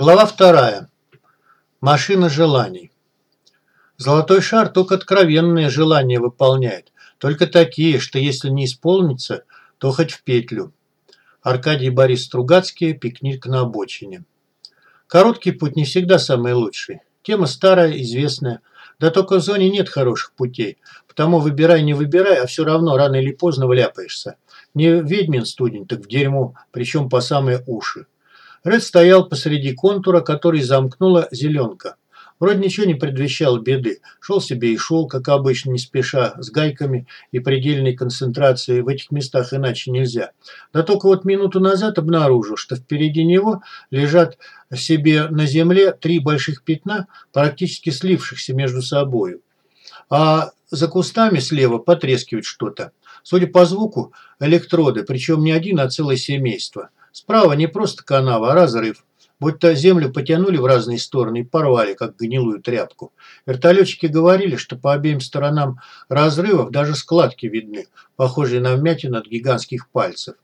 Глава вторая. Машина желаний. Золотой шар только откровенные желания выполняет. Только такие, что если не исполнится, то хоть в петлю. Аркадий Борис Стругацкий. Пикник на обочине. Короткий путь не всегда самый лучший. Тема старая, известная. Да только в зоне нет хороших путей. Потому выбирай, не выбирай, а все равно рано или поздно вляпаешься. Не ведьмин студень, так в дерьмо, причем по самые уши. Ред стоял посреди контура, который замкнула зеленка. Вроде ничего не предвещало беды. Шел себе и шел, как обычно, не спеша, с гайками и предельной концентрацией. В этих местах иначе нельзя. Да только вот минуту назад обнаружил, что впереди него лежат себе на земле три больших пятна, практически слившихся между собой. А за кустами слева потрескивает что-то. Судя по звуку, электроды, причем не один, а целое семейство – Справа не просто канава, а разрыв. Будто землю потянули в разные стороны и порвали, как гнилую тряпку. Вертолетчики говорили, что по обеим сторонам разрывов даже складки видны, похожие на вмятины от гигантских пальцев.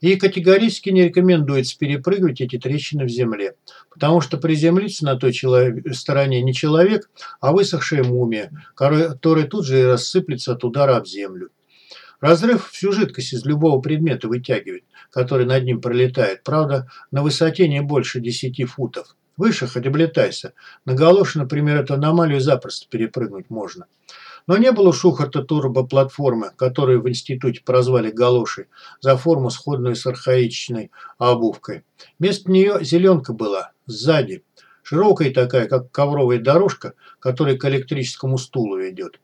И категорически не рекомендуется перепрыгивать эти трещины в земле, потому что приземлиться на той стороне не человек, а высохшая мумия, которая тут же и рассыплется от удара об землю. Разрыв всю жидкость из любого предмета вытягивает, который над ним пролетает. Правда, на высоте не больше 10 футов. Выше хоть облетайся. На галоши, например, эту аномалию запросто перепрыгнуть можно. Но не было у Шухарта турбоплатформы, которую в институте прозвали галошей, за форму сходную с архаичной обувкой. Вместо нее зеленка была, сзади. Широкая такая, как ковровая дорожка, которая к электрическому стулу ведет.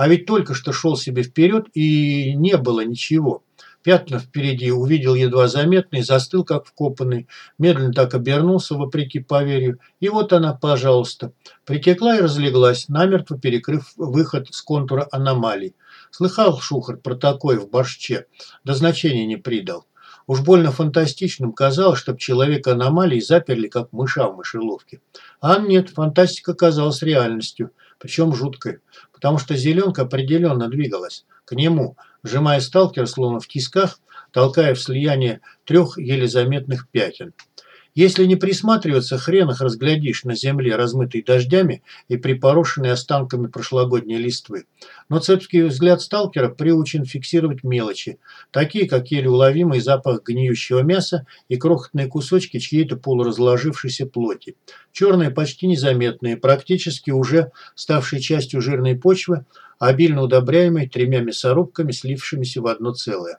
А ведь только что шел себе вперед и не было ничего. Пятна впереди увидел едва заметный, застыл как вкопанный, медленно так обернулся, вопреки поверью, и вот она, пожалуйста, притекла и разлеглась, намертво перекрыв выход с контура аномалий. Слыхал Шухар про такое в борще, да значения не придал. Уж больно фантастичным казалось, чтоб человек аномалии заперли, как мыша в мышеловке. А нет, фантастика казалась реальностью, причем жуткой, потому что зеленка определенно двигалась к нему, сжимая сталкер словно в тисках, толкая в слияние трех еле заметных пятен. Если не присматриваться, хрен их разглядишь на земле, размытой дождями и припорошенной останками прошлогодней листвы. Но цепкий взгляд сталкера приучен фиксировать мелочи, такие как еле уловимый запах гниющего мяса и крохотные кусочки чьей-то полуразложившейся плоти. Черные, почти незаметные, практически уже ставшие частью жирной почвы, обильно удобряемой тремя мясорубками, слившимися в одно целое.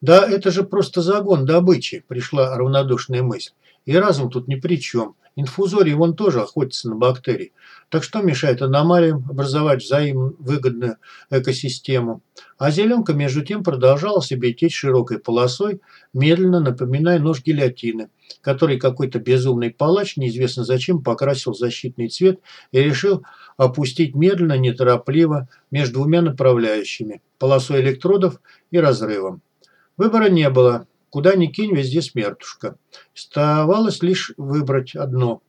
«Да это же просто загон добычи», – пришла равнодушная мысль. И разум тут ни при чем. Инфузорий вон тоже охотится на бактерии. Так что мешает аномалиям образовать взаимовыгодную экосистему? А зеленка между тем продолжала себе течь широкой полосой, медленно напоминая нож гильотины, который какой-то безумный палач неизвестно зачем покрасил защитный цвет и решил опустить медленно, неторопливо между двумя направляющими – полосой электродов и разрывом. Выбора не было. Куда ни кинь, везде смертушка. Оставалось лишь выбрать одно.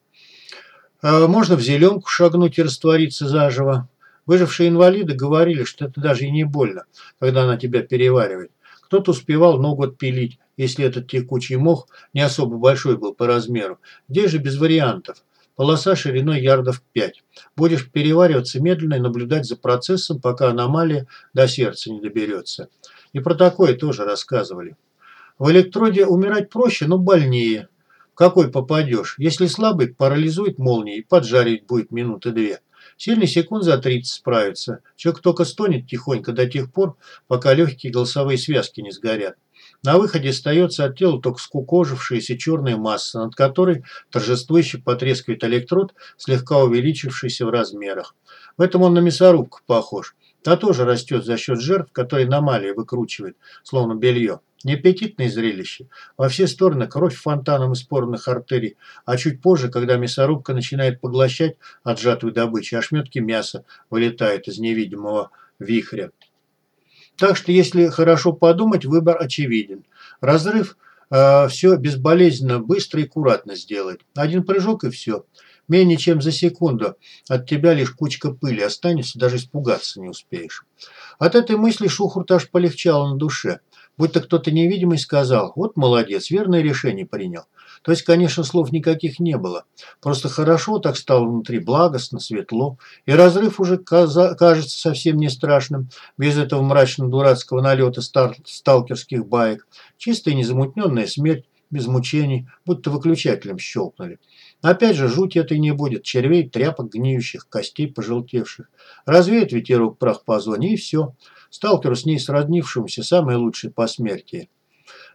А можно в зеленку шагнуть и раствориться заживо. Выжившие инвалиды говорили, что это даже и не больно, когда она тебя переваривает. Кто-то успевал ногу отпилить, если этот текучий мох не особо большой был по размеру. Здесь же без вариантов. Полоса шириной ярдов 5. Будешь перевариваться медленно и наблюдать за процессом, пока аномалия до сердца не доберется. И про такое тоже рассказывали. В электроде умирать проще, но больнее. какой попадешь? Если слабый, парализует молнией, поджарить будет минуты две. Сильный секунд за 30 справится. Человек только стонет тихонько до тех пор, пока легкие голосовые связки не сгорят. На выходе остается от тела только скукожившаяся черная масса, над которой торжествующе потрескивает электрод, слегка увеличившийся в размерах. В этом он на мясорубку похож. Та тоже растет за счет жертв, которые аномалия выкручивает, словно белье. Неаппетитное зрелище. Во все стороны кровь фонтаном из порных артерий, а чуть позже, когда мясорубка начинает поглощать отжатую добычу, ошметки мяса вылетают из невидимого вихря. Так что, если хорошо подумать, выбор очевиден. Разрыв э, все безболезненно, быстро и аккуратно сделает. Один прыжок и все. Менее чем за секунду от тебя лишь кучка пыли останется, даже испугаться не успеешь. От этой мысли Шухурт аж полегчало на душе. Будто кто-то невидимый сказал, вот молодец, верное решение принял. То есть, конечно, слов никаких не было. Просто хорошо так стало внутри, благостно, светло. И разрыв уже кажется совсем не страшным, без этого мрачно-дурацкого налета сталкерских баек. Чистая незамутненная смерть, без мучений, будто выключателем щелкнули. Опять же, жуть этой не будет. Червей, тряпок гниющих, костей пожелтевших. Развеет ветерок прах по зоне, и все. Сталкеру с ней сроднившемуся самое лучшее посмертие.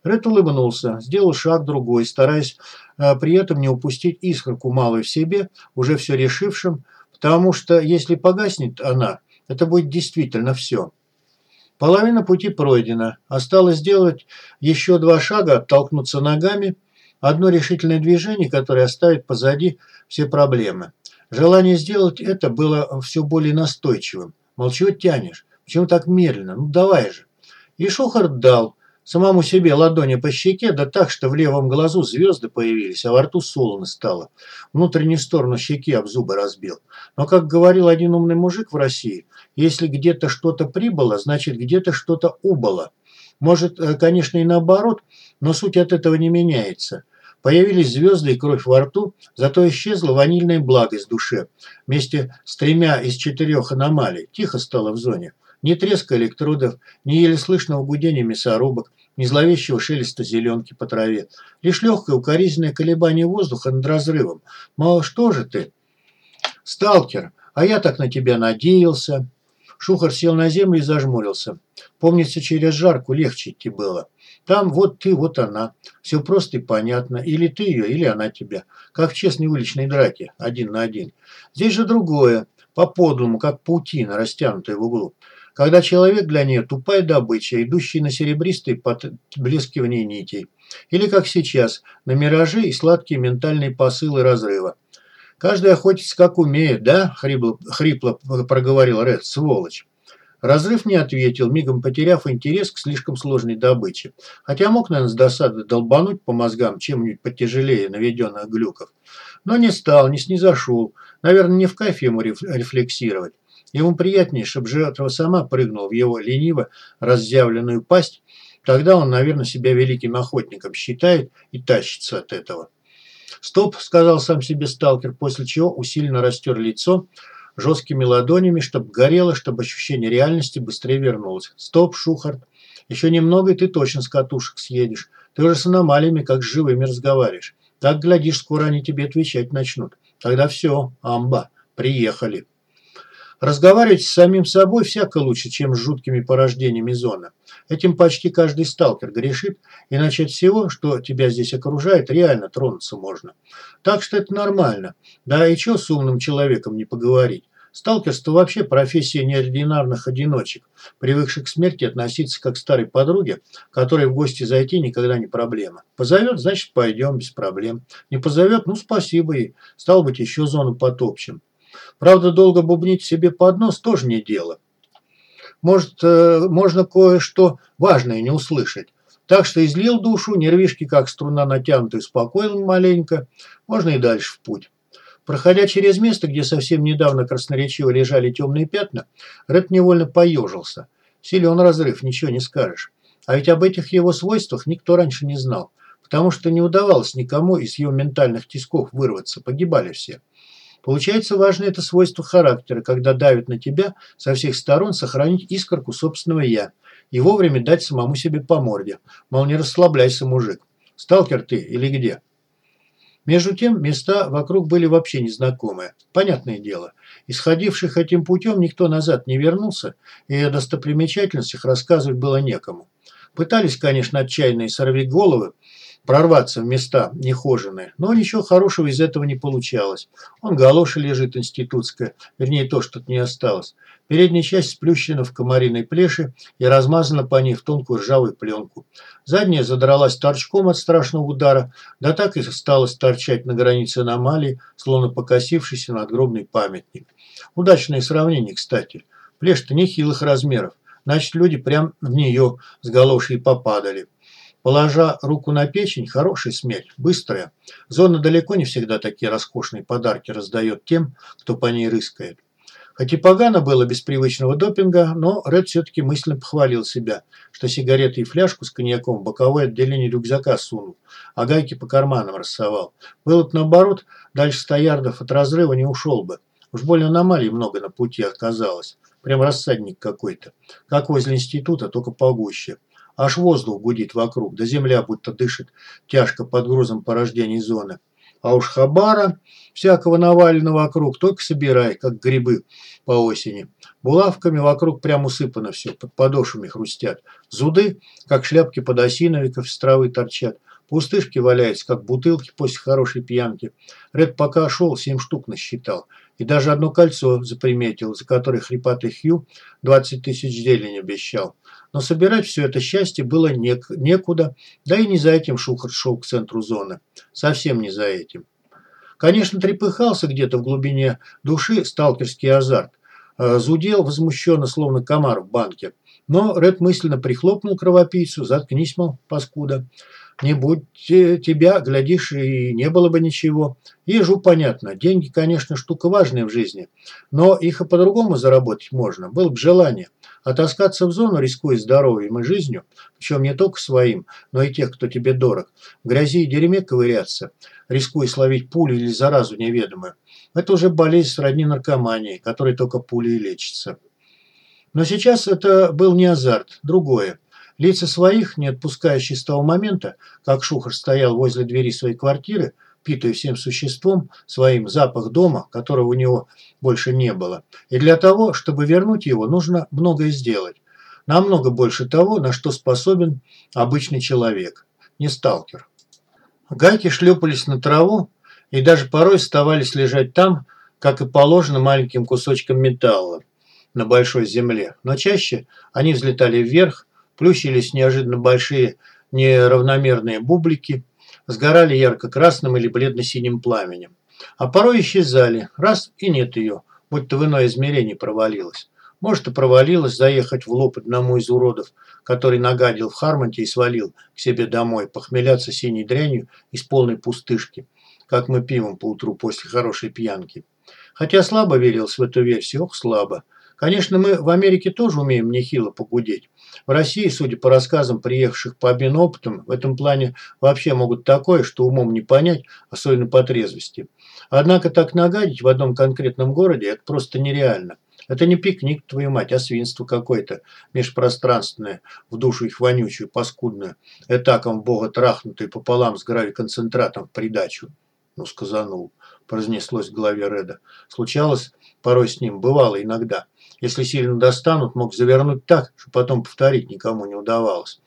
Ред улыбнулся, сделал шаг другой, стараясь а, при этом не упустить искорку малой в себе, уже все решившим, потому что если погаснет она, это будет действительно все. Половина пути пройдена. Осталось сделать еще два шага, оттолкнуться ногами. Одно решительное движение, которое оставит позади все проблемы. Желание сделать это было все более настойчивым. Мол, чего тянешь? Почему так медленно? Ну давай же. И Шухарт дал. Самому себе ладони по щеке, да так, что в левом глазу звезды появились, а во рту солоно стало. Внутреннюю сторону щеки об зубы разбил. Но, как говорил один умный мужик в России, если где-то что-то прибыло, значит где-то что-то убыло. Может, э, конечно, и наоборот, но суть от этого не меняется. Появились звезды и кровь во рту, зато исчезла ванильная благость в душе. Вместе с тремя из четырех аномалий. Тихо стало в зоне. Ни треска электродов, ни еле слышного гудения мясорубок, ни зловещего шелеста зеленки по траве. Лишь легкое укоризненное колебание воздуха над разрывом. Мало что же ты? Сталкер, а я так на тебя надеялся. Шухар сел на землю и зажмурился. Помнится, через жарку легче идти было. Там вот ты, вот она. Все просто и понятно. Или ты ее, или она тебя. Как в честной уличной драке, один на один. Здесь же другое. По-подлому, как паутина, растянутая в углу когда человек для нее тупая добыча, идущая на серебристые подблескивания нитей. Или, как сейчас, на миражи и сладкие ментальные посылы разрыва. Каждый охотится как умеет, да? Хрипло, хрипло проговорил Ред, сволочь. Разрыв не ответил, мигом потеряв интерес к слишком сложной добыче. Хотя мог, наверное, с досады долбануть по мозгам чем-нибудь потяжелее наведенных глюков. Но не стал, не снизошел. Наверное, не в кайф ему рефлексировать. Ему приятнее, чтобы жертва сама прыгнула в его лениво разъявленную пасть. Тогда он, наверное, себя великим охотником считает и тащится от этого. «Стоп», – сказал сам себе сталкер, после чего усиленно растер лицо жесткими ладонями, чтобы горело, чтобы ощущение реальности быстрее вернулось. «Стоп, Шухарт, еще немного, и ты точно с катушек съедешь. Ты уже с аномалиями, как с живыми, разговариваешь. Так, глядишь, скоро они тебе отвечать начнут. Тогда все, амба, приехали». Разговаривать с самим собой всяко лучше, чем с жуткими порождениями зона. Этим почти каждый сталкер грешит, и начать всего, что тебя здесь окружает, реально тронуться можно. Так что это нормально. Да и что с умным человеком не поговорить? Сталкерство вообще профессия неординарных одиночек, привыкших к смерти относиться как к старой подруге, которой в гости зайти никогда не проблема. Позовет, значит пойдем, без проблем. Не позовет, ну спасибо ей. Стало быть, еще зону потопчем. Правда, долго бубнить себе под нос тоже не дело. Может, э, можно кое-что важное не услышать. Так что излил душу, нервишки как струна натянутая, успокоил маленько. Можно и дальше в путь. Проходя через место, где совсем недавно красноречиво лежали темные пятна, Рэд невольно поежился. Силен разрыв, ничего не скажешь. А ведь об этих его свойствах никто раньше не знал, потому что не удавалось никому из его ментальных тисков вырваться, погибали все. Получается важно это свойство характера, когда давит на тебя со всех сторон сохранить искорку собственного «я» и вовремя дать самому себе по морде. Мол, не расслабляйся, мужик. Сталкер ты или где? Между тем, места вокруг были вообще незнакомые. Понятное дело. Исходивших этим путем никто назад не вернулся, и о достопримечательностях рассказывать было некому. Пытались, конечно, отчаянные сорвиголовы, прорваться в места нехоженные. Но ничего хорошего из этого не получалось. Он галоша лежит институтская, вернее то, что тут не осталось. Передняя часть сплющена в комариной плеши и размазана по ней в тонкую ржавую пленку. Задняя задралась торчком от страшного удара, да так и стала торчать на границе аномалии, словно покосившийся надгробный памятник. Удачное сравнение, кстати. Плешь-то нехилых размеров. Значит, люди прям в нее с галошей попадали. Положа руку на печень, хорошая смерть, быстрая. Зона далеко не всегда такие роскошные подарки раздает тем, кто по ней рыскает. Хоть и погано было без привычного допинга, но Ред все-таки мысленно похвалил себя, что сигареты и фляжку с коньяком в боковое отделение рюкзака сунул, а гайки по карманам рассовал. Было бы наоборот, дальше ста ярдов от разрыва не ушел бы. Уж больно аномалий много на пути оказалось. Прям рассадник какой-то. Как возле института, только погуще. Аж воздух гудит вокруг, да земля будто дышит тяжко под грузом порождений зоны. А уж хабара всякого навалено вокруг, только собирай, как грибы по осени. Булавками вокруг прям усыпано все, под подошвами хрустят. Зуды, как шляпки подосиновиков с травы торчат. Пустышки валяются, как бутылки после хорошей пьянки. Ред пока шел, семь штук насчитал. И даже одно кольцо заприметил, за которое хрипатый Хью 20 тысяч зелень обещал. Но собирать все это счастье было нек некуда, да и не за этим Шухарт шел к центру зоны. Совсем не за этим. Конечно, трепыхался где-то в глубине души сталкерский азарт. Э, зудел возмущенно, словно комар в банке. Но Ред мысленно прихлопнул кровопийцу, заткнись, мол, паскуда. Не будь тебя, глядишь, и не было бы ничего. Ежу понятно, деньги, конечно, штука важная в жизни, но их и по-другому заработать можно, было бы желание. А таскаться в зону, рискуя здоровьем и жизнью, причем не только своим, но и тех, кто тебе дорог, в грязи и дерьме ковыряться, рискуя словить пулю или заразу неведомую, это уже болезнь сродни наркомании, которой только пулей лечится. Но сейчас это был не азарт, другое. Лица своих, не отпускающие с того момента, как Шухар стоял возле двери своей квартиры, впитывая всем существом своим запах дома, которого у него больше не было. И для того, чтобы вернуть его, нужно многое сделать. Намного больше того, на что способен обычный человек, не сталкер. Гайки шлепались на траву и даже порой оставались лежать там, как и положено маленьким кусочком металла на большой земле. Но чаще они взлетали вверх, плющились неожиданно большие неравномерные бублики, сгорали ярко-красным или бледно-синим пламенем. А порой исчезали, раз и нет ее, будто в иное измерение провалилась. Может, и провалилась заехать в лоб одному из уродов, который нагадил в Хармонте и свалил к себе домой, похмеляться синей дрянью из полной пустышки, как мы пивом по утру после хорошей пьянки. Хотя слабо верилось в эту версию, ох, слабо. Конечно, мы в Америке тоже умеем нехило погудеть. В России, судя по рассказам приехавших по обмену опытом, в этом плане вообще могут такое, что умом не понять, особенно по трезвости. Однако так нагадить в одном конкретном городе – это просто нереально. Это не пикник, твою мать, а свинство какое-то межпространственное, в душу их вонючую, паскудную, этаком бога трахнутый пополам с гравиконцентратом в придачу. Ну, сказанул, произнеслось в голове Реда. Случалось порой с ним, бывало иногда. Если сильно достанут, мог завернуть так, что потом повторить никому не удавалось.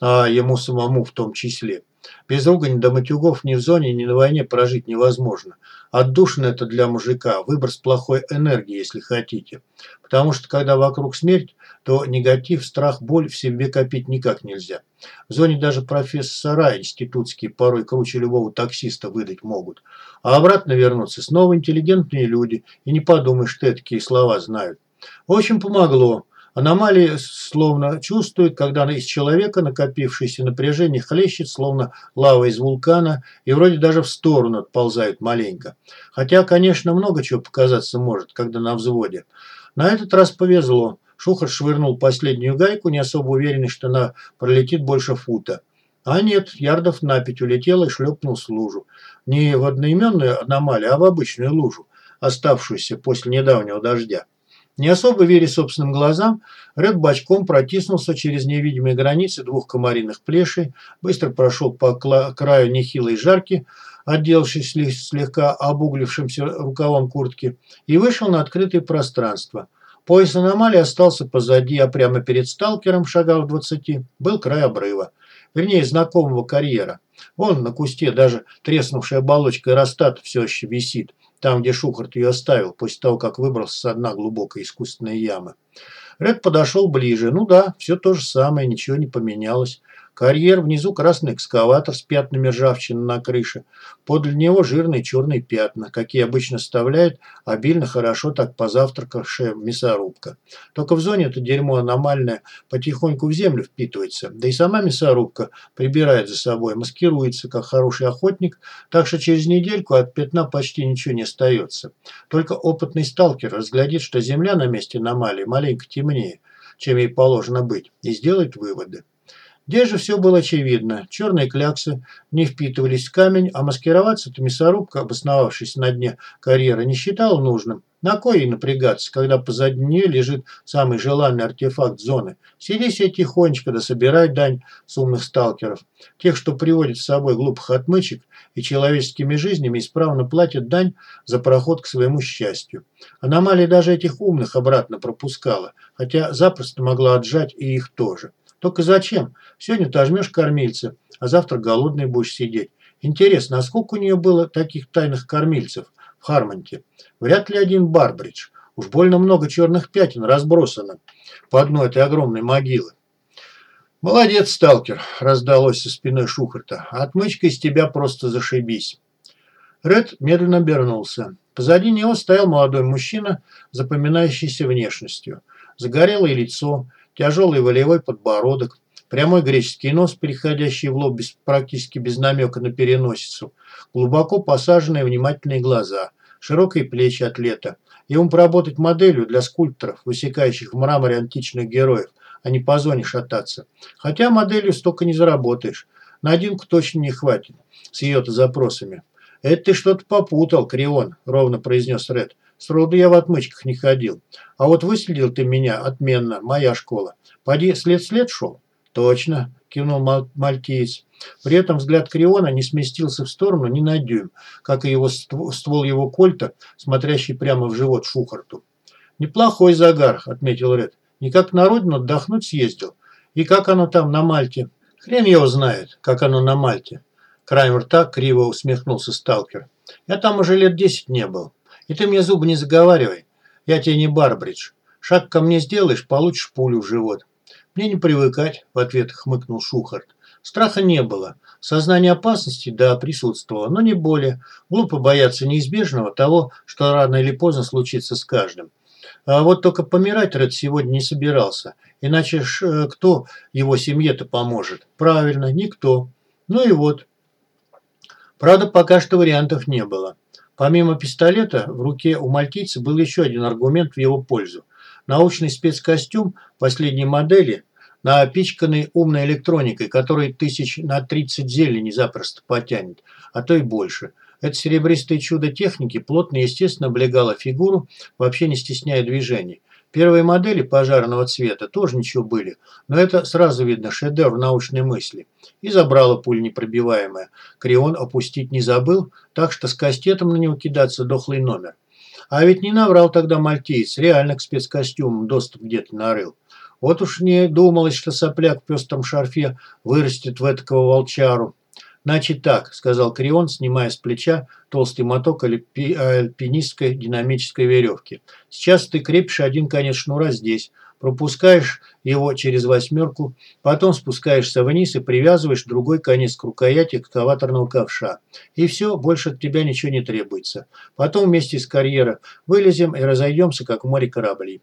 А ему самому в том числе. Без ругани до матюгов ни в зоне, ни на войне прожить невозможно. Отдушина это для мужика, выброс плохой энергии, если хотите. Потому что когда вокруг смерть, то негатив, страх, боль в себе копить никак нельзя. В зоне даже профессора институтские порой круче любого таксиста выдать могут. А обратно вернуться снова интеллигентные люди, и не подумай, что такие слова знают. Очень помогло. Аномалии словно чувствует, когда из человека накопившееся напряжение хлещет, словно лава из вулкана, и вроде даже в сторону отползает маленько. Хотя, конечно, много чего показаться может, когда на взводе. На этот раз повезло. Шухар швырнул последнюю гайку, не особо уверенный, что она пролетит больше фута. А нет, ярдов на пять улетел и шлепнул с лужу. Не в одноименную аномалию, а в обычную лужу, оставшуюся после недавнего дождя. Не особо веря собственным глазам, Ред бочком протиснулся через невидимые границы двух комариных плешей, быстро прошел по краю нехилой жарки, отделавшись слегка обуглившимся рукавом куртки, и вышел на открытое пространство. Пояс аномалии остался позади, а прямо перед сталкером, шагав двадцати, был край обрыва. Вернее, знакомого карьера. Вон на кусте даже треснувшая оболочка аэростата все еще висит там, где Шухарт ее оставил, после того, как выбрался с дна глубокой искусственной ямы. Ред подошел ближе. Ну да, все то же самое, ничего не поменялось. Карьер, внизу красный экскаватор с пятнами ржавчины на крыше. Подле него жирные черные пятна, какие обычно вставляет обильно хорошо так позавтракавшая мясорубка. Только в зоне это дерьмо аномальное потихоньку в землю впитывается. Да и сама мясорубка прибирает за собой, маскируется, как хороший охотник, так что через недельку от пятна почти ничего не остается. Только опытный сталкер разглядит, что земля на месте аномалии маленько темнее, чем ей положено быть, и сделает выводы. Здесь же все было очевидно. Черные кляксы не впитывались в камень, а маскироваться-то мясорубка, обосновавшись на дне карьеры, не считала нужным. На кой ей напрягаться, когда позади нее лежит самый желанный артефакт зоны? Сиди себе тихонечко да собирай дань с умных сталкеров. Тех, что приводят с собой глупых отмычек и человеческими жизнями исправно платят дань за проход к своему счастью. Аномалия даже этих умных обратно пропускала, хотя запросто могла отжать и их тоже. Только зачем? Сегодня ты жмешь кормильца, а завтра голодный будешь сидеть. Интересно, а сколько у нее было таких тайных кормильцев в Хармонте? Вряд ли один Барбридж. Уж больно много черных пятен разбросано по одной этой огромной могилы. «Молодец, сталкер!» – раздалось со спиной Шухарта. «Отмычка из тебя просто зашибись!» Ред медленно обернулся. Позади него стоял молодой мужчина, запоминающийся внешностью. Загорелое лицо, тяжелый волевой подбородок, прямой греческий нос, переходящий в лоб без, практически без намека на переносицу, глубоко посаженные внимательные глаза, широкие плечи атлета. Ему поработать моделью для скульпторов, высекающих в мраморе античных героев, а не по зоне шататься. Хотя моделью столько не заработаешь. На одинку точно не хватит с ее-то запросами. «Это ты что-то попутал, Крион», – ровно произнес Ред. Сроду я в отмычках не ходил. А вот выследил ты меня отменно, моя школа. Поди след-след шел? Точно, кивнул мальтиец. При этом взгляд Криона не сместился в сторону ни на дюйм, как и его ствол его кольта, смотрящий прямо в живот Шухарту. «Неплохой загар», – отметил Ред. «Не как на отдохнуть съездил. И как оно там на Мальте?» «Хрен его знает, как оно на Мальте». Краймер так криво усмехнулся сталкер. «Я там уже лет десять не был. И ты мне зубы не заговаривай. Я тебе не Барбридж. Шаг ко мне сделаешь, получишь пулю в живот. Мне не привыкать, в ответ хмыкнул Шухарт. Страха не было. Сознание опасности, да, присутствовало, но не более. Глупо бояться неизбежного того, что рано или поздно случится с каждым. А вот только помирать Ред сегодня не собирался. Иначе ж э, кто его семье-то поможет? Правильно, никто. Ну и вот. Правда, пока что вариантов не было. Помимо пистолета, в руке у мальтийца был еще один аргумент в его пользу. Научный спецкостюм последней модели, напичканный умной электроникой, который тысяч на 30 зелени запросто потянет, а то и больше. Это серебристое чудо техники плотно и естественно облегало фигуру, вообще не стесняя движений. Первые модели пожарного цвета тоже ничего были, но это сразу видно шедевр научной мысли. И забрала пуль непробиваемая. Крион опустить не забыл, так что с кастетом на него кидаться дохлый номер. А ведь не наврал тогда мальтиец, реально к спецкостюмам доступ где-то нарыл. Вот уж не думалось, что сопляк в пестром шарфе вырастет в этакого волчару. «Значит так», – сказал Крион, снимая с плеча толстый моток альпи альпинистской динамической веревки. «Сейчас ты крепишь один конец шнура здесь, пропускаешь его через восьмерку, потом спускаешься вниз и привязываешь другой конец к рукояти экскаваторного ковша. И все, больше от тебя ничего не требуется. Потом вместе с карьера вылезем и разойдемся, как в море кораблей».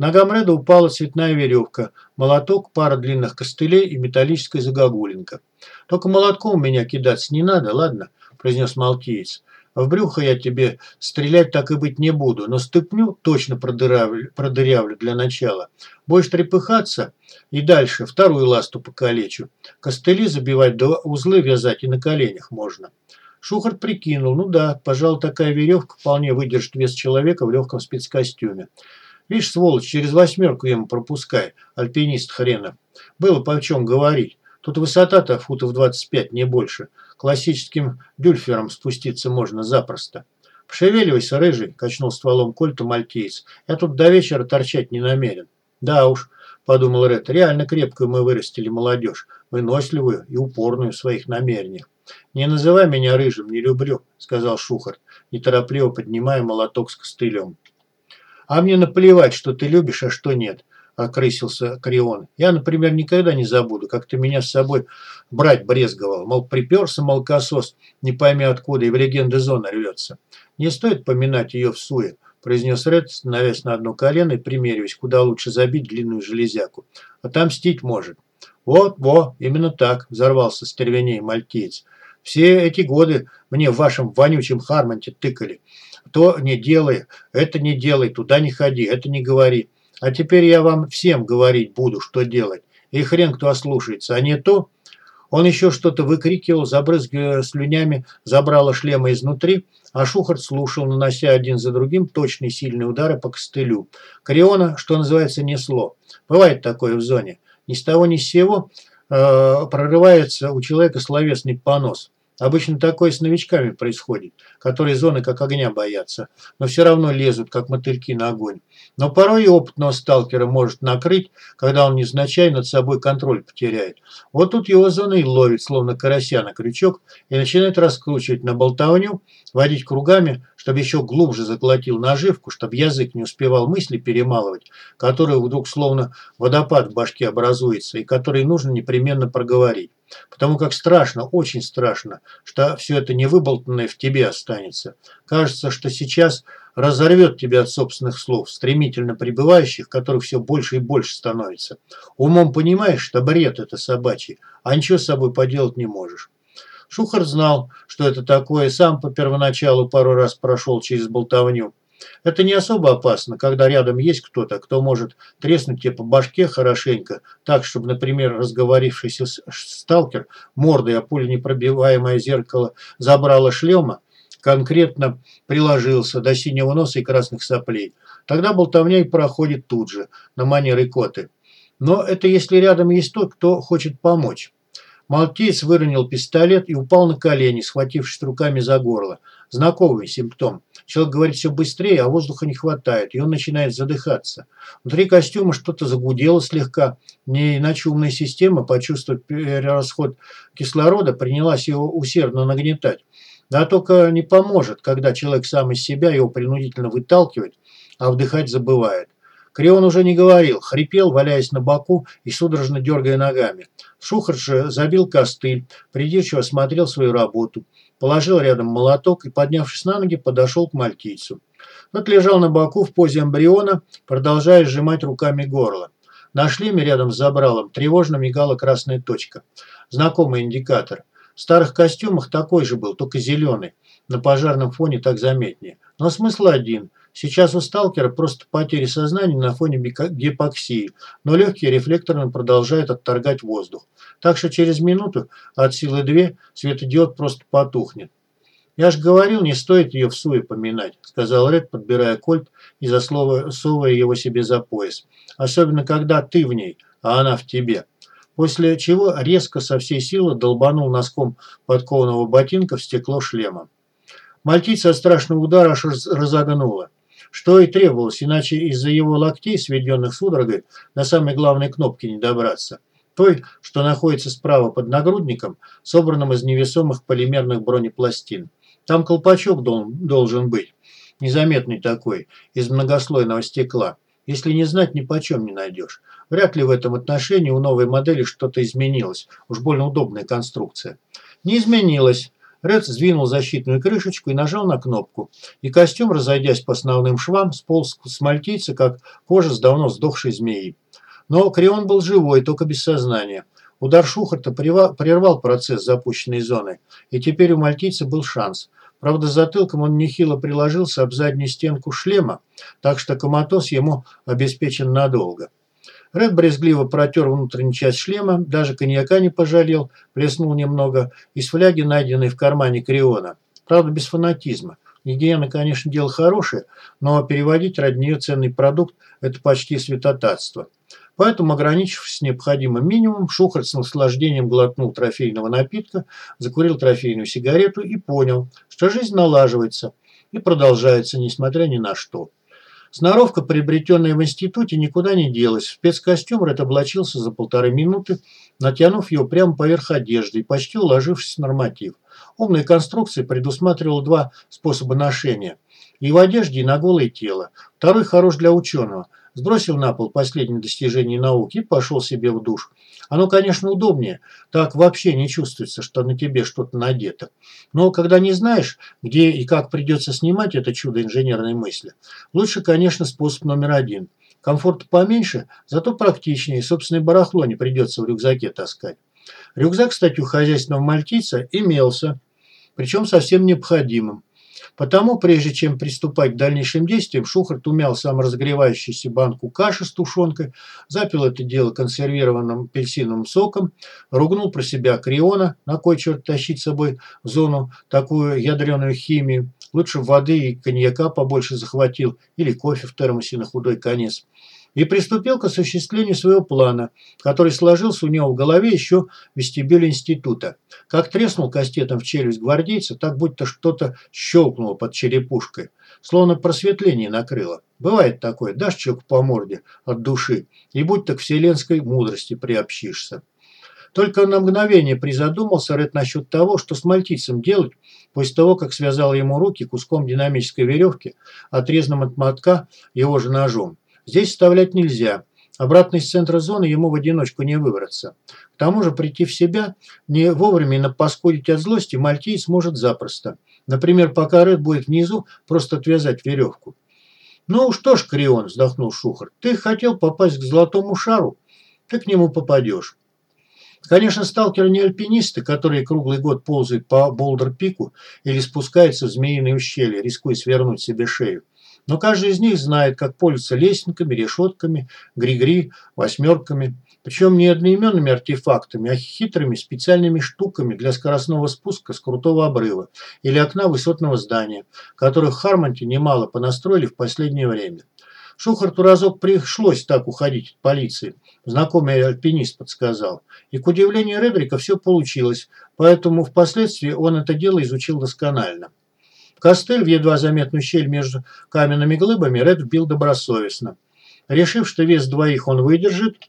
Ногам Реда упала цветная веревка, молоток, пара длинных костылей и металлическая загогулинка. «Только молотком меня кидаться не надо, ладно?» – произнес Малтиец. «В брюхо я тебе стрелять так и быть не буду, но ступню точно продырявлю, продырявлю для начала. Будешь трепыхаться и дальше вторую ласту покалечу. Костыли забивать да узлы вязать и на коленях можно». Шухарт прикинул, ну да, пожалуй, такая веревка вполне выдержит вес человека в легком спецкостюме. Видишь, сволочь, через восьмерку ему пропускай, альпинист хренов. Было по чем говорить. Тут высота-то футов 25, не больше. Классическим дюльфером спуститься можно запросто. «Пошевеливайся, рыжий», – качнул стволом кольта мальтиец. «Я тут до вечера торчать не намерен». «Да уж», – подумал Ред, – «реально крепкую мы вырастили молодежь, выносливую и упорную в своих намерениях». «Не называй меня рыжим, не люблю», – сказал Шухарт, неторопливо поднимая молоток с костылем. А мне наплевать, что ты любишь, а что нет. окрысился Крион. «Я, например, никогда не забуду, как ты меня с собой брать брезговал. Мол, приперся молокосос, не пойми откуда, и в легенды зоны рвется. Не стоит поминать ее в суе», – произнес Ред, становясь на одно колено и примериваясь, куда лучше забить длинную железяку. «Отомстить может». «Вот, во, именно так», – взорвался стервеней мальтиец. «Все эти годы мне в вашем вонючем Хармонте тыкали. То не делай, это не делай, туда не ходи, это не говори. А теперь я вам всем говорить буду, что делать. И хрен кто ослушается, а не то...» Он еще что-то выкрикивал, забрызгивая слюнями, забрало шлема изнутри, а Шухарт слушал, нанося один за другим точные сильные удары по костылю. Криона, что называется, несло. Бывает такое в зоне. Ни с того ни с сего э, прорывается у человека словесный понос. Обычно такое с новичками происходит, которые зоны как огня боятся, но все равно лезут, как мотыльки на огонь. Но порой и опытного сталкера может накрыть, когда он незначай над собой контроль потеряет. Вот тут его зона и ловит, словно карася на крючок, и начинает раскручивать на болтовню, водить кругами, чтобы еще глубже заглотил наживку, чтобы язык не успевал мысли перемалывать, которые вдруг словно водопад в башке образуется, и который нужно непременно проговорить. Потому как страшно, очень страшно, что все это невыболтанное в тебе останется. Кажется, что сейчас разорвет тебя от собственных слов, стремительно прибывающих, которых все больше и больше становится. Умом понимаешь, что бред это собачий, а ничего с собой поделать не можешь. Шухар знал, что это такое, сам по первоначалу пару раз прошел через болтовню. Это не особо опасно, когда рядом есть кто-то, кто может треснуть тебе по башке хорошенько, так, чтобы, например, разговорившийся сталкер мордой о пуленепробиваемое зеркало забрало шлема, конкретно приложился до синего носа и красных соплей. Тогда болтовня и проходит тут же, на манер икоты. Но это если рядом есть тот, кто хочет помочь. Малтиец выронил пистолет и упал на колени, схватившись руками за горло. Знакомый симптом. Человек говорит все быстрее, а воздуха не хватает, и он начинает задыхаться. Внутри костюма что-то загудело слегка. Не иначе умная система, почувствовав перерасход кислорода, принялась его усердно нагнетать. Да только не поможет, когда человек сам из себя его принудительно выталкивает, а вдыхать забывает. Крион уже не говорил, хрипел, валяясь на боку и судорожно дергая ногами. Шухар же забил костыль, придирчиво смотрел свою работу, положил рядом молоток и, поднявшись на ноги, подошел к мальтийцу. Тот лежал на боку в позе эмбриона, продолжая сжимать руками горло. На шлеме рядом с забралом тревожно мигала красная точка. Знакомый индикатор. В старых костюмах такой же был, только зеленый. На пожарном фоне так заметнее. Но смысл один – Сейчас у сталкера просто потеря сознания на фоне гипоксии, но легкие рефлекторно продолжают отторгать воздух. Так что через минуту от силы 2 светодиод просто потухнет. «Я же говорил, не стоит ее в суе поминать», – сказал Ред, подбирая кольт и засовывая его себе за пояс. «Особенно, когда ты в ней, а она в тебе». После чего резко со всей силы долбанул носком подкованного ботинка в стекло шлема. Мальтийца от страшного удара аж разогнуло что и требовалось, иначе из-за его локтей, сведенных судорогой, на самой главной кнопке не добраться. Той, что находится справа под нагрудником, собранным из невесомых полимерных бронепластин. Там колпачок должен быть, незаметный такой, из многослойного стекла. Если не знать, ни почем не найдешь. Вряд ли в этом отношении у новой модели что-то изменилось. Уж больно удобная конструкция. Не изменилось. Ред сдвинул защитную крышечку и нажал на кнопку. И костюм, разойдясь по основным швам, сполз с мальтийца, как кожа с давно сдохшей змеи. Но Крион был живой, только без сознания. Удар Шухарта прервал процесс запущенной зоны, и теперь у мальтийца был шанс. Правда, затылком он нехило приложился об заднюю стенку шлема, так что коматоз ему обеспечен надолго. Ред брезгливо протер внутреннюю часть шлема, даже коньяка не пожалел, плеснул немного из фляги, найденной в кармане Криона. Правда, без фанатизма. Гигиена, конечно, дело хорошее, но переводить ради нее ценный продукт – это почти святотатство. Поэтому, ограничившись необходимым минимумом, Шухарт с наслаждением глотнул трофейного напитка, закурил трофейную сигарету и понял, что жизнь налаживается и продолжается, несмотря ни на что. Сноровка, приобретенная в институте, никуда не делась. Спецкостюм Ред облачился за полторы минуты, натянув его прямо поверх одежды и почти уложившись в норматив. Умная конструкция предусматривала два способа ношения. И в одежде, и на голое тело. Второй хорош для ученого. Сбросил на пол последние достижения науки и пошел себе в душ. Оно, конечно, удобнее. Так вообще не чувствуется, что на тебе что-то надето. Но когда не знаешь, где и как придется снимать это чудо инженерной мысли, лучше, конечно, способ номер один. Комфорт поменьше, зато практичнее, собственное барахло не придется в рюкзаке таскать. Рюкзак, кстати, у хозяйственного мальтийца имелся, причем совсем необходимым. Потому, прежде чем приступать к дальнейшим действиям, Шухарт умял саморазогревающуюся банку каши с тушенкой, запил это дело консервированным апельсиновым соком, ругнул про себя Криона, на кой черт тащить с собой в зону такую ядреную химию, лучше воды и коньяка побольше захватил, или кофе в термосе на худой конец и приступил к осуществлению своего плана, который сложился у него в голове еще в вестибюле института. Как треснул кастетом в челюсть гвардейца, так будто что-то щелкнуло под черепушкой, словно просветление накрыло. Бывает такое, дашь человеку по морде от души, и будь так вселенской мудрости приобщишься. Только на мгновение призадумался Ред насчет того, что с мальтийцем делать, после того, как связал ему руки куском динамической веревки, отрезанным от мотка его же ножом. Здесь вставлять нельзя. Обратно из центра зоны ему в одиночку не выбраться. К тому же прийти в себя, не вовремя напаскудить от злости, мальтиец может запросто. Например, пока Ред будет внизу, просто отвязать веревку. «Ну что ж, Крион», – вздохнул Шухар, – «ты хотел попасть к золотому шару, ты к нему попадешь». Конечно, сталкеры не альпинисты, которые круглый год ползают по Болдер-пику или спускаются в змеиные ущелья, рискуя свернуть себе шею. Но каждый из них знает, как пользоваться лестниками, решетками, гри-гри, восьмерками. Причем не одноименными артефактами, а хитрыми специальными штуками для скоростного спуска с крутого обрыва или окна высотного здания, которых в Хармонте немало понастроили в последнее время. Шухарту разок пришлось так уходить от полиции. Знакомый альпинист подсказал. И к удивлению Редрика все получилось, поэтому впоследствии он это дело изучил досконально. Костыль в едва заметную щель между каменными глыбами Ред вбил добросовестно. Решив, что вес двоих он выдержит,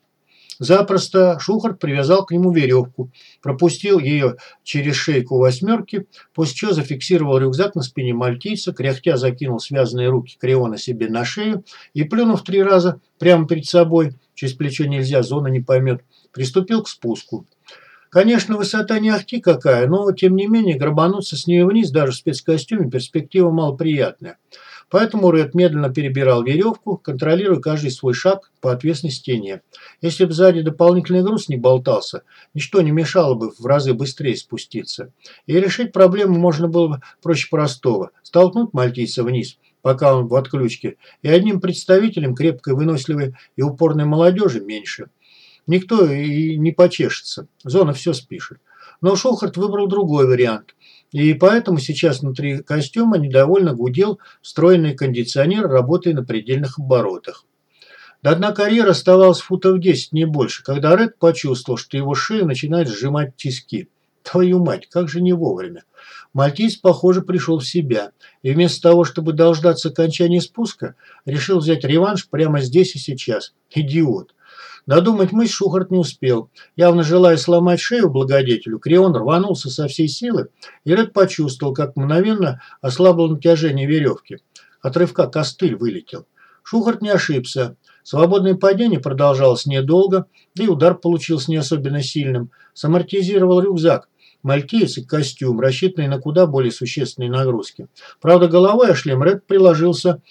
запросто Шухарт привязал к нему веревку, пропустил ее через шейку восьмерки, после чего зафиксировал рюкзак на спине мальтийца, кряхтя закинул связанные руки Криона себе на шею и, плюнув три раза прямо перед собой, через плечо нельзя, зона не поймет, приступил к спуску. Конечно, высота не ахти какая, но, тем не менее, грабануться с нее вниз даже в спецкостюме перспектива малоприятная. Поэтому Ред медленно перебирал веревку, контролируя каждый свой шаг по отвесной стене. Если бы сзади дополнительный груз не болтался, ничто не мешало бы в разы быстрее спуститься. И решить проблему можно было бы проще простого. Столкнуть мальтийца вниз, пока он в отключке, и одним представителем крепкой, выносливой и упорной молодежи меньше – Никто и не почешется. Зона все спишет. Но Шухарт выбрал другой вариант. И поэтому сейчас внутри костюма недовольно гудел встроенный кондиционер, работая на предельных оборотах. До дна карьеры оставалось футов 10, не больше, когда Ред почувствовал, что его шею начинает сжимать тиски. Твою мать, как же не вовремя. Мальтийц, похоже, пришел в себя. И вместо того, чтобы дождаться окончания спуска, решил взять реванш прямо здесь и сейчас. Идиот. Додумать мысль Шухарт не успел. Явно желая сломать шею благодетелю, Крион рванулся со всей силы, и Ред почувствовал, как мгновенно ослабло натяжение веревки. От рывка костыль вылетел. Шухарт не ошибся. Свободное падение продолжалось недолго, да и удар получился не особенно сильным. Самортизировал рюкзак. Мальтиец и костюм, рассчитанный на куда более существенные нагрузки. Правда, головой о шлем Ред приложился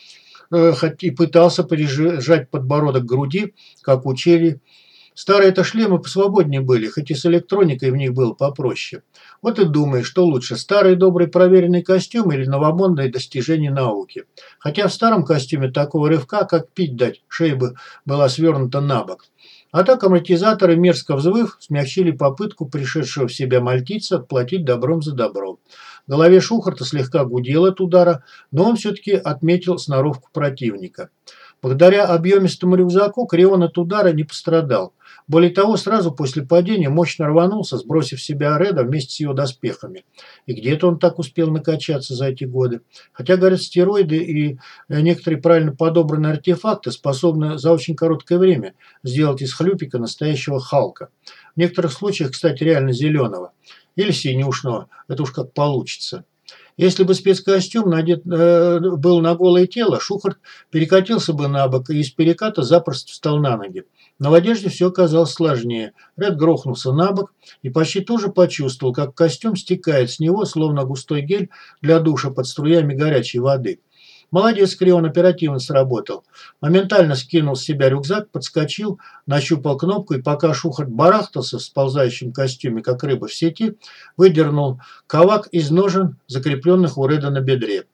и пытался прижать подбородок к груди, как учили. Старые-то шлемы посвободнее были, хоть и с электроникой в них было попроще. Вот и думай, что лучше, старый добрый проверенный костюм или новомодное достижение науки. Хотя в старом костюме такого рывка, как пить дать, шея бы была свернута на бок. А так амортизаторы, мерзко взвыв, смягчили попытку пришедшего в себя мальтийца отплатить добром за добро. Голове Шухарта слегка гудел от удара, но он все-таки отметил сноровку противника. Благодаря объемистому рюкзаку Крион от удара не пострадал. Более того, сразу после падения мощно рванулся, сбросив себя Реда вместе с его доспехами. И где-то он так успел накачаться за эти годы. Хотя, говорят, стероиды и некоторые правильно подобранные артефакты способны за очень короткое время сделать из хлюпика настоящего Халка. В некоторых случаях, кстати, реально зеленого. Или синюшного. Это уж как получится. Если бы спецкостюм надет, э, был на голое тело, Шухарт перекатился бы на бок и из переката запросто встал на ноги. Но в одежде все оказалось сложнее. Ред грохнулся на бок и почти тоже почувствовал, как костюм стекает с него, словно густой гель для душа под струями горячей воды. Молодец, Крион оперативно сработал. Моментально скинул с себя рюкзак, подскочил, нащупал кнопку и пока Шухарт барахтался в сползающем костюме, как рыба в сети, выдернул ковак из ножен, закрепленных у Реда на бедре.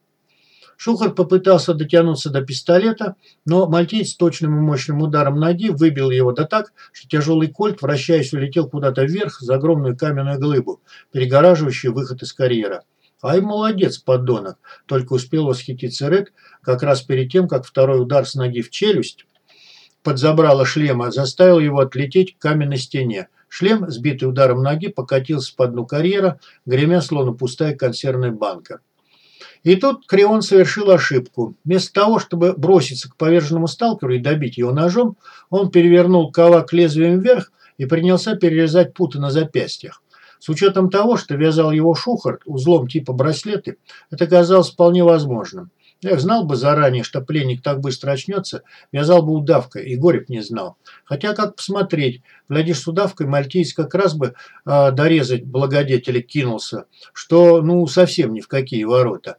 Шухарт попытался дотянуться до пистолета, но мальтиец точным и мощным ударом ноги выбил его да так, что тяжелый кольт, вращаясь, улетел куда-то вверх за огромную каменную глыбу, перегораживающую выход из карьера. Ай, молодец, подонок, только успел восхититься Ред, как раз перед тем, как второй удар с ноги в челюсть под забрало шлема заставил его отлететь к каменной стене. Шлем, сбитый ударом ноги, покатился по дну карьера, гремя словно пустая консервная банка. И тут Крион совершил ошибку. Вместо того, чтобы броситься к поверженному сталкеру и добить его ножом, он перевернул ковак лезвием вверх и принялся перерезать путы на запястьях. С учетом того, что вязал его Шухарт узлом типа браслеты, это казалось вполне возможным. Я знал бы заранее, что пленник так быстро очнется, вязал бы удавкой, и горек не знал. Хотя, как посмотреть, глядишь с удавкой, мальтиец как раз бы э, дорезать благодетеля кинулся, что, ну, совсем ни в какие ворота.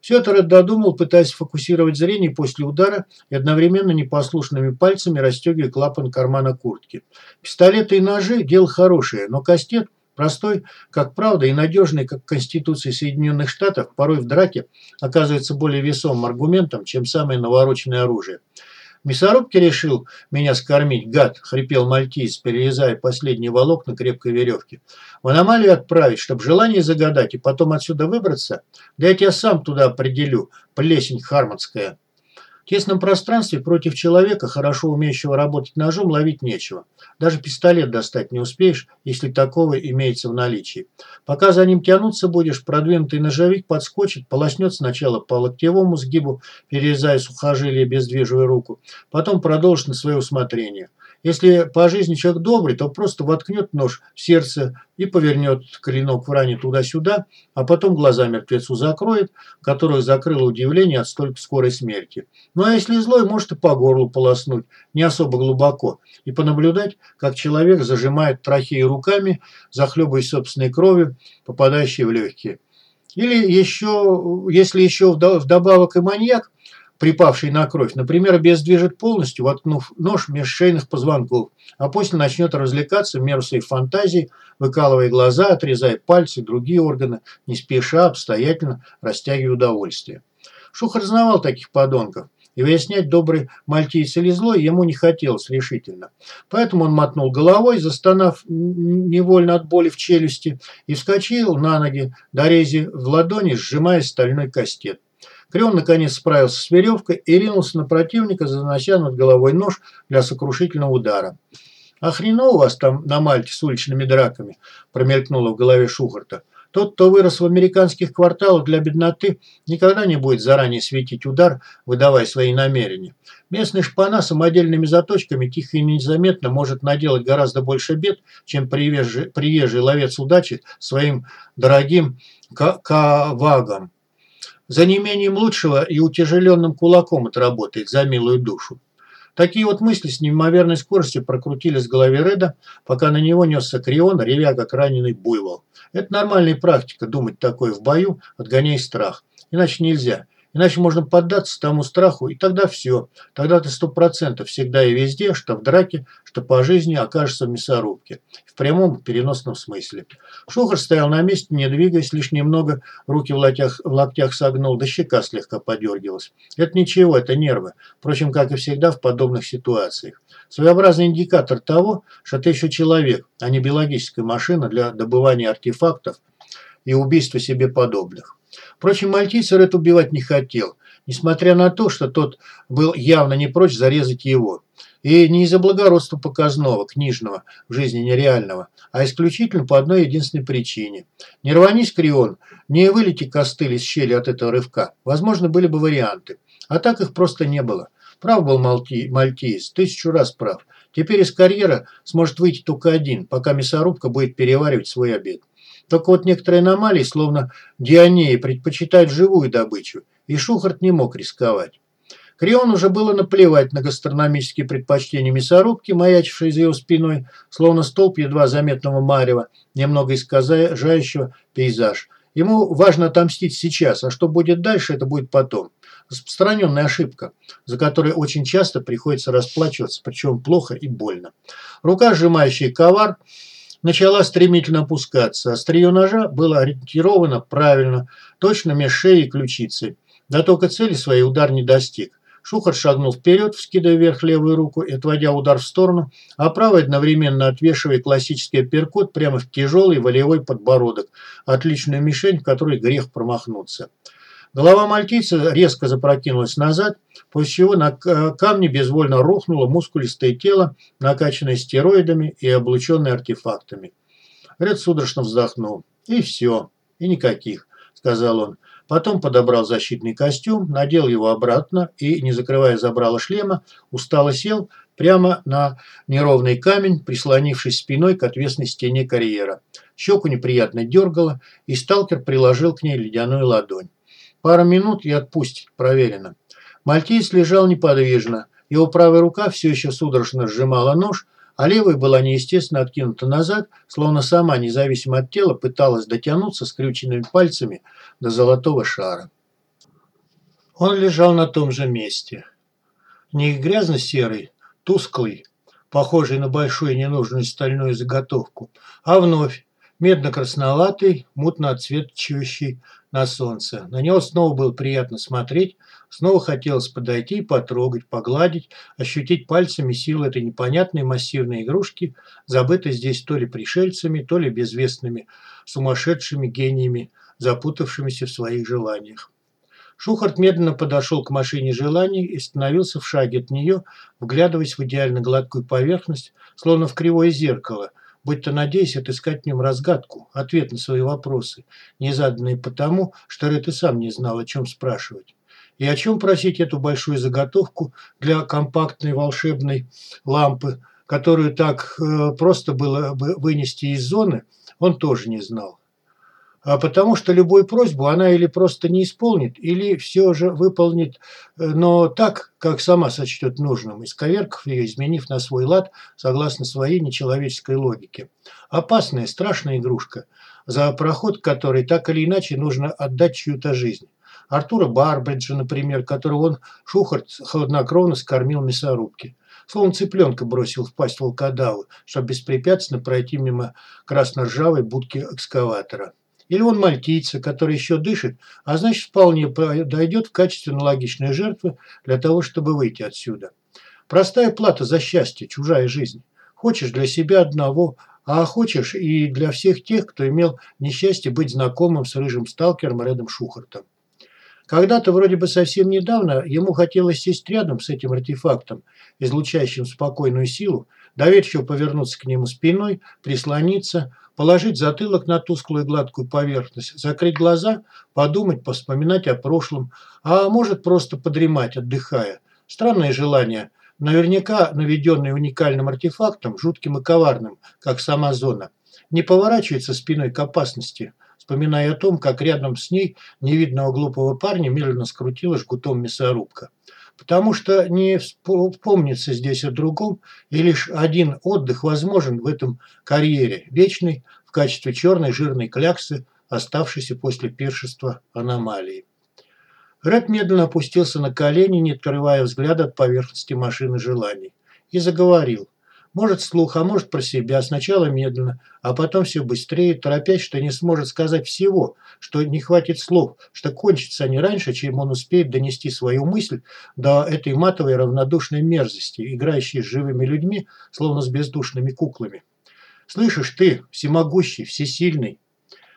Все это Ред додумал, пытаясь фокусировать зрение после удара и одновременно непослушными пальцами расстегивая клапан кармана куртки. Пистолеты и ножи – дело хорошее, но кастет Простой, как правда, и надежный, как Конституция Соединенных Штатов, порой в драке оказывается более весомым аргументом, чем самое навороченное оружие. Мясорубки решил меня скормить, гад, хрипел мальтиец, перерезая последний волок на крепкой веревке. В аномалию отправить, чтобы желание загадать и потом отсюда выбраться? Да я тебя сам туда определю, плесень харматская. В тесном пространстве против человека, хорошо умеющего работать ножом, ловить нечего. Даже пистолет достать не успеешь, если такого имеется в наличии. Пока за ним тянуться будешь, продвинутый ножовик подскочит, полоснет сначала по локтевому сгибу, перерезая сухожилие бездвижную руку, потом продолжит на свое усмотрение. Если по жизни человек добрый, то просто воткнет нож в сердце и повернет клинок в ране туда-сюда, а потом глаза мертвецу закроет, которых закрыло удивление от столь скорой смерти. Ну а если злой, может и по горлу полоснуть, не особо глубоко, и понаблюдать, как человек зажимает трахею руками, захлебываясь собственной кровью, попадающей в легкие. Или еще, если еще вдобавок и маньяк, припавший на кровь, например, обездвижит полностью, воткнув нож меж шейных позвонков, а после начнет развлекаться в меру своей фантазии, выкалывая глаза, отрезая пальцы, другие органы, не спеша, обстоятельно растягивая удовольствие. Шухар знавал таких подонков, и выяснять, добрый мальтиец или злой, ему не хотелось решительно. Поэтому он мотнул головой, застонав невольно от боли в челюсти, и вскочил на ноги, дорези в ладони, сжимая стальной кастет. Крион наконец справился с веревкой и ринулся на противника, занося над головой нож для сокрушительного удара. «А хрена у вас там на Мальте с уличными драками?» – промелькнуло в голове Шухарта. «Тот, кто вырос в американских кварталах для бедноты, никогда не будет заранее светить удар, выдавая свои намерения. Местный шпана самодельными заточками тихо и незаметно может наделать гораздо больше бед, чем приезжий, приезжий ловец удачи своим дорогим кавагом за неимением лучшего и утяжеленным кулаком отработает за милую душу. Такие вот мысли с неимоверной скоростью прокрутились в голове Реда, пока на него несся Крион, ревя как раненый буйвол. Это нормальная практика, думать такое в бою, отгоняя страх. Иначе нельзя. Иначе можно поддаться тому страху, и тогда все. Тогда ты сто процентов всегда и везде, что в драке, что по жизни окажешься в мясорубке. В прямом переносном смысле. Шухар стоял на месте, не двигаясь, лишь немного руки в локтях, в локтях согнул, да щека слегка подергивалась. Это ничего, это нервы. Впрочем, как и всегда в подобных ситуациях. Своеобразный индикатор того, что ты еще человек, а не биологическая машина для добывания артефактов и убийства себе подобных. Впрочем, мальтийц Ред убивать не хотел, несмотря на то, что тот был явно не прочь зарезать его. И не из-за благородства показного, книжного, в жизни нереального, а исключительно по одной единственной причине. Не рванись, Крион, не вылети костыль из щели от этого рывка. Возможно, были бы варианты. А так их просто не было. Прав был Малти, Мальтиец, тысячу раз прав. Теперь из карьера сможет выйти только один, пока мясорубка будет переваривать свой обед. Только вот некоторые аномалии, словно Дионеи, предпочитают живую добычу, и Шухарт не мог рисковать. Крион уже было наплевать на гастрономические предпочтения мясорубки, маячившей за его спиной, словно столб едва заметного марева, немного искажающего пейзаж. Ему важно отомстить сейчас, а что будет дальше, это будет потом. Распространенная ошибка, за которой очень часто приходится расплачиваться, причем плохо и больно. Рука, сжимающая ковар, начала стремительно опускаться. Острие ножа было ориентировано правильно, точно меж шеей и ключицей. Да только цели своей удар не достиг. Шухар шагнул вперед, вскидывая вверх левую руку и отводя удар в сторону, а правой одновременно отвешивая классический апперкот прямо в тяжелый волевой подбородок, отличную мишень, в которой грех промахнуться. Голова мальтийца резко запрокинулась назад, после чего на камне безвольно рухнуло мускулистое тело, накачанное стероидами и облученное артефактами. Ред судорожно вздохнул. «И все. И никаких», – сказал он. Потом подобрал защитный костюм, надел его обратно и, не закрывая забрала шлема, устало сел прямо на неровный камень, прислонившись спиной к отвесной стене карьера. Щеку неприятно дергало, и сталкер приложил к ней ледяную ладонь. Пара минут и отпустить, проверено. Мальтиец лежал неподвижно. Его правая рука все еще судорожно сжимала нож, а левая была неестественно откинута назад, словно сама, независимо от тела, пыталась дотянуться скрюченными пальцами до золотого шара. Он лежал на том же месте. Не грязно-серый, тусклый, похожий на большую ненужную стальную заготовку, а вновь медно-красноватый, мутно отсвечивающий на солнце. На него снова было приятно смотреть, снова хотелось подойти, потрогать, погладить, ощутить пальцами силу этой непонятной массивной игрушки, забытой здесь то ли пришельцами, то ли безвестными сумасшедшими гениями, запутавшимися в своих желаниях. Шухарт медленно подошел к машине желаний и остановился в шаге от нее, вглядываясь в идеально гладкую поверхность, словно в кривое зеркало – будто надеясь отыскать в нем разгадку, ответ на свои вопросы, не заданные потому, что Ред и сам не знал, о чем спрашивать. И о чем просить эту большую заготовку для компактной волшебной лампы, которую так э, просто было бы вынести из зоны, он тоже не знал потому что любую просьбу она или просто не исполнит, или все же выполнит, э, но так, как сама сочтет нужным, исковеркав ее, изменив на свой лад, согласно своей нечеловеческой логике. Опасная, страшная игрушка, за проход которой так или иначе нужно отдать чью-то жизнь. Артура Барбриджа, например, которого он, Шухарт, хладнокровно скормил мясорубки. Словно цыпленка бросил в пасть волкодавы, чтобы беспрепятственно пройти мимо красно-ржавой будки экскаватора. Или он мальтийца, который еще дышит, а значит вполне дойдет в качестве аналогичной жертвы для того, чтобы выйти отсюда. Простая плата за счастье, чужая жизнь. Хочешь для себя одного, а хочешь и для всех тех, кто имел несчастье быть знакомым с рыжим сталкером Редом Шухартом. Когда-то, вроде бы совсем недавно, ему хотелось сесть рядом с этим артефактом, излучающим спокойную силу, доверчиво повернуться к нему спиной, прислониться, положить затылок на тусклую гладкую поверхность, закрыть глаза, подумать, поспоминать о прошлом, а может просто подремать, отдыхая. Странное желание, наверняка наведенное уникальным артефактом, жутким и коварным, как сама зона. Не поворачивается спиной к опасности, вспоминая о том, как рядом с ней невидного глупого парня медленно скрутила жгутом мясорубка потому что не вспомнится здесь о другом, и лишь один отдых возможен в этом карьере, вечный, в качестве черной жирной кляксы, оставшейся после пиршества аномалии. Рэд медленно опустился на колени, не открывая взгляда от поверхности машины желаний, и заговорил. Может слух, а может про себя, сначала медленно, а потом все быстрее, торопясь, что не сможет сказать всего, что не хватит слов, что кончатся они раньше, чем он успеет донести свою мысль до этой матовой равнодушной мерзости, играющей с живыми людьми, словно с бездушными куклами. «Слышишь ты, всемогущий, всесильный,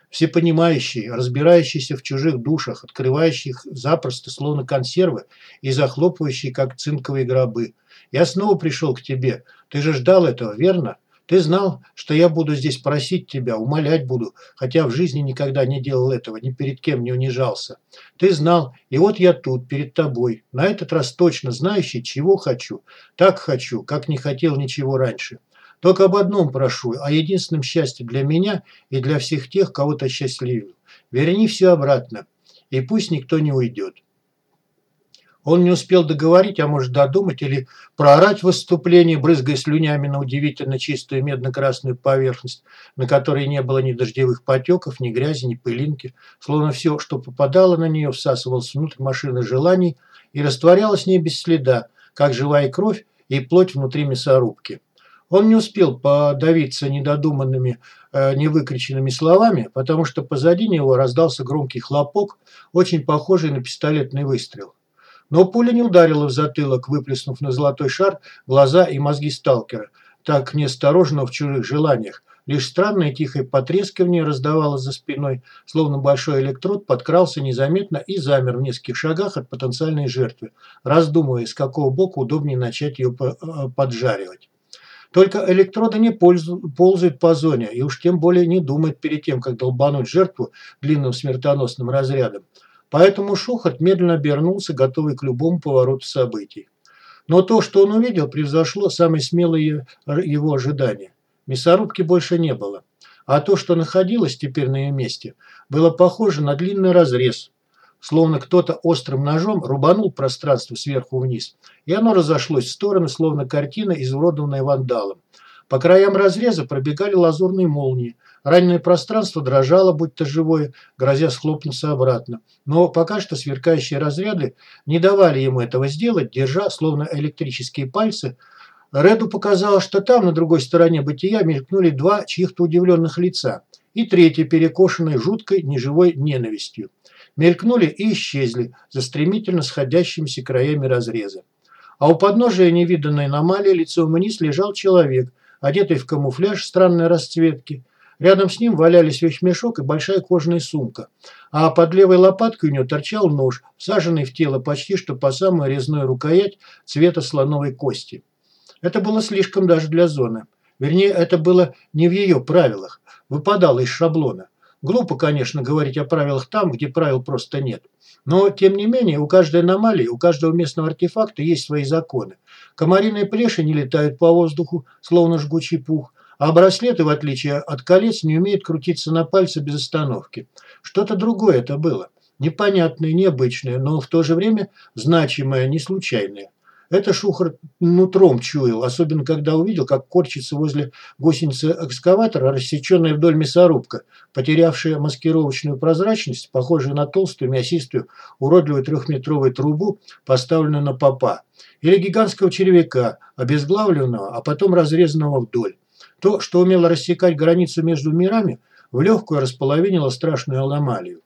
всепонимающий, разбирающийся в чужих душах, открывающий их запросто, словно консервы, и захлопывающий, как цинковые гробы. Я снова пришел к тебе. Ты же ждал этого, верно? Ты знал, что я буду здесь просить тебя, умолять буду, хотя в жизни никогда не делал этого, ни перед кем не унижался. Ты знал, и вот я тут, перед тобой, на этот раз точно знающий, чего хочу. Так хочу, как не хотел ничего раньше. Только об одном прошу, о единственном счастье для меня и для всех тех, кого то счастливил. Верни все обратно, и пусть никто не уйдет. Он не успел договорить, а может додумать или проорать выступление, брызгая слюнями на удивительно чистую медно-красную поверхность, на которой не было ни дождевых потеков, ни грязи, ни пылинки, словно все, что попадало на нее, всасывалось внутрь машины желаний и растворялось в ней без следа, как живая кровь и плоть внутри мясорубки. Он не успел подавиться недодуманными, э, невыкриченными словами, потому что позади него раздался громкий хлопок, очень похожий на пистолетный выстрел. Но пуля не ударила в затылок, выплеснув на золотой шар глаза и мозги сталкера, так неосторожно в чужих желаниях. Лишь странное тихое потрескивание раздавалось за спиной, словно большой электрод подкрался незаметно и замер в нескольких шагах от потенциальной жертвы, раздумывая, с какого бока удобнее начать ее э, поджаривать. Только электроды не ползают по зоне и уж тем более не думают перед тем, как долбануть жертву длинным смертоносным разрядом. Поэтому Шухарт медленно обернулся, готовый к любому повороту событий. Но то, что он увидел, превзошло самые смелые его ожидания. Мясорубки больше не было. А то, что находилось теперь на ее месте, было похоже на длинный разрез, словно кто-то острым ножом рубанул пространство сверху вниз, и оно разошлось в стороны, словно картина, изуродованная вандалом. По краям разреза пробегали лазурные молнии, Раненое пространство дрожало, будто живое, грозя схлопнуться обратно. Но пока что сверкающие разряды не давали ему этого сделать, держа, словно электрические пальцы. Реду показалось, что там, на другой стороне бытия, мелькнули два чьих-то удивленных лица. И третье, перекошенное жуткой, неживой ненавистью. Мелькнули и исчезли за стремительно сходящимися краями разреза. А у подножия невиданной аномалии лицом вниз лежал человек, одетый в камуфляж странной расцветки, Рядом с ним валялись вещмешок и большая кожаная сумка, а под левой лопаткой у него торчал нож, всаженный в тело почти что по самую резную рукоять цвета слоновой кости. Это было слишком даже для зоны. Вернее, это было не в ее правилах, выпадало из шаблона. Глупо, конечно, говорить о правилах там, где правил просто нет. Но, тем не менее, у каждой аномалии, у каждого местного артефакта есть свои законы. Комариные плеши не летают по воздуху, словно жгучий пух. А браслеты, в отличие от колец, не умеют крутиться на пальце без остановки. Что-то другое это было. Непонятное, необычное, но в то же время значимое, не случайное. Это Шухар нутром чуял, особенно когда увидел, как корчится возле гусеницы экскаватора рассеченная вдоль мясорубка, потерявшая маскировочную прозрачность, похожую на толстую, мясистую, уродливую трехметровую трубу, поставленную на попа. Или гигантского червяка, обезглавленного, а потом разрезанного вдоль. То, что умело рассекать границу между мирами, в легкую располовинило страшную аномалию.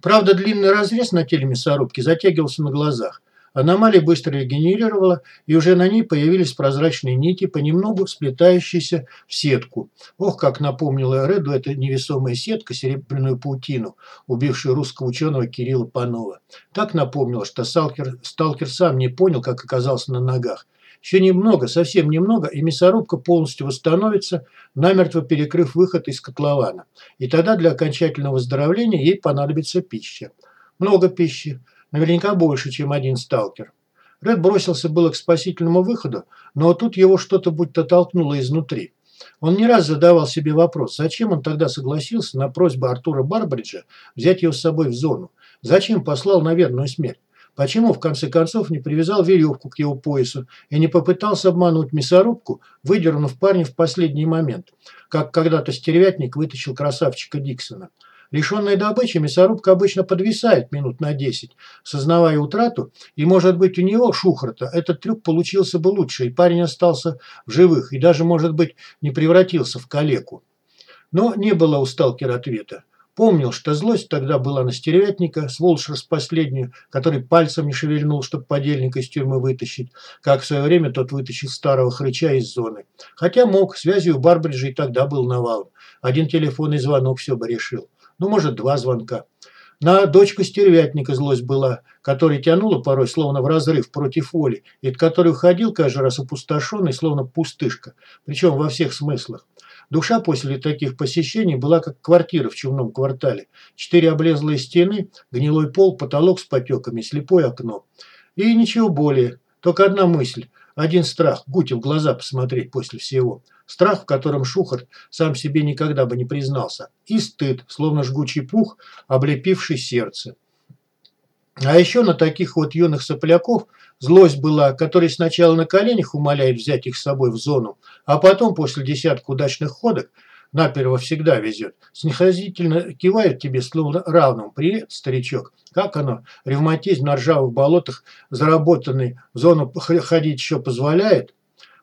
Правда, длинный разрез на теле мясорубки затягивался на глазах. Аномалия быстро регенерировала, и уже на ней появились прозрачные нити, понемногу сплетающиеся в сетку. Ох, как напомнила Реду эта невесомая сетка серебряную паутину, убившую русского ученого Кирилла Панова. Так напомнила, что сталкер, сталкер сам не понял, как оказался на ногах. Еще немного, совсем немного, и мясорубка полностью восстановится, намертво перекрыв выход из котлована. И тогда для окончательного выздоровления ей понадобится пища. Много пищи. Наверняка больше, чем один сталкер. Ред бросился было к спасительному выходу, но тут его что-то будто толкнуло изнутри. Он не раз задавал себе вопрос, зачем он тогда согласился на просьбу Артура Барбриджа взять его с собой в зону? Зачем послал на верную смерть? Почему, в конце концов, не привязал веревку к его поясу и не попытался обмануть мясорубку, выдернув парня в последний момент, как когда-то стервятник вытащил красавчика Диксона? Лишенная добычи, мясорубка обычно подвисает минут на 10, сознавая утрату, и, может быть, у него, Шухарта, этот трюк получился бы лучше, и парень остался в живых, и даже, может быть, не превратился в калеку. Но не было у сталкера ответа. Помнил, что злость тогда была на стервятника, сволочь распоследнюю, который пальцем не шевельнул, чтобы подельника из тюрьмы вытащить, как в свое время тот вытащил старого хрыча из зоны. Хотя мог, связью у Барбриджа и тогда был навалом. Один телефонный звонок все бы решил. Ну, может, два звонка. На дочку стервятника злость была, которая тянула порой словно в разрыв против воли, и от которой уходил каждый раз опустошенный, словно пустышка, причем во всех смыслах. Душа после таких посещений была как квартира в чумном квартале. Четыре облезлые стены, гнилой пол, потолок с потеками, слепое окно. И ничего более. Только одна мысль. один страх – Гути в глаза посмотреть после всего. Страх, в котором Шухарт сам себе никогда бы не признался. И стыд, словно жгучий пух, облепивший сердце. А еще на таких вот юных сопляков злость была, который сначала на коленях умоляет взять их с собой в зону, а потом после десятка удачных ходок наперво всегда везет. Снисходительно кивает тебе словно равным. Привет, старичок. Как оно? Ревматизм на ржавых болотах, заработанный в зону ходить еще позволяет?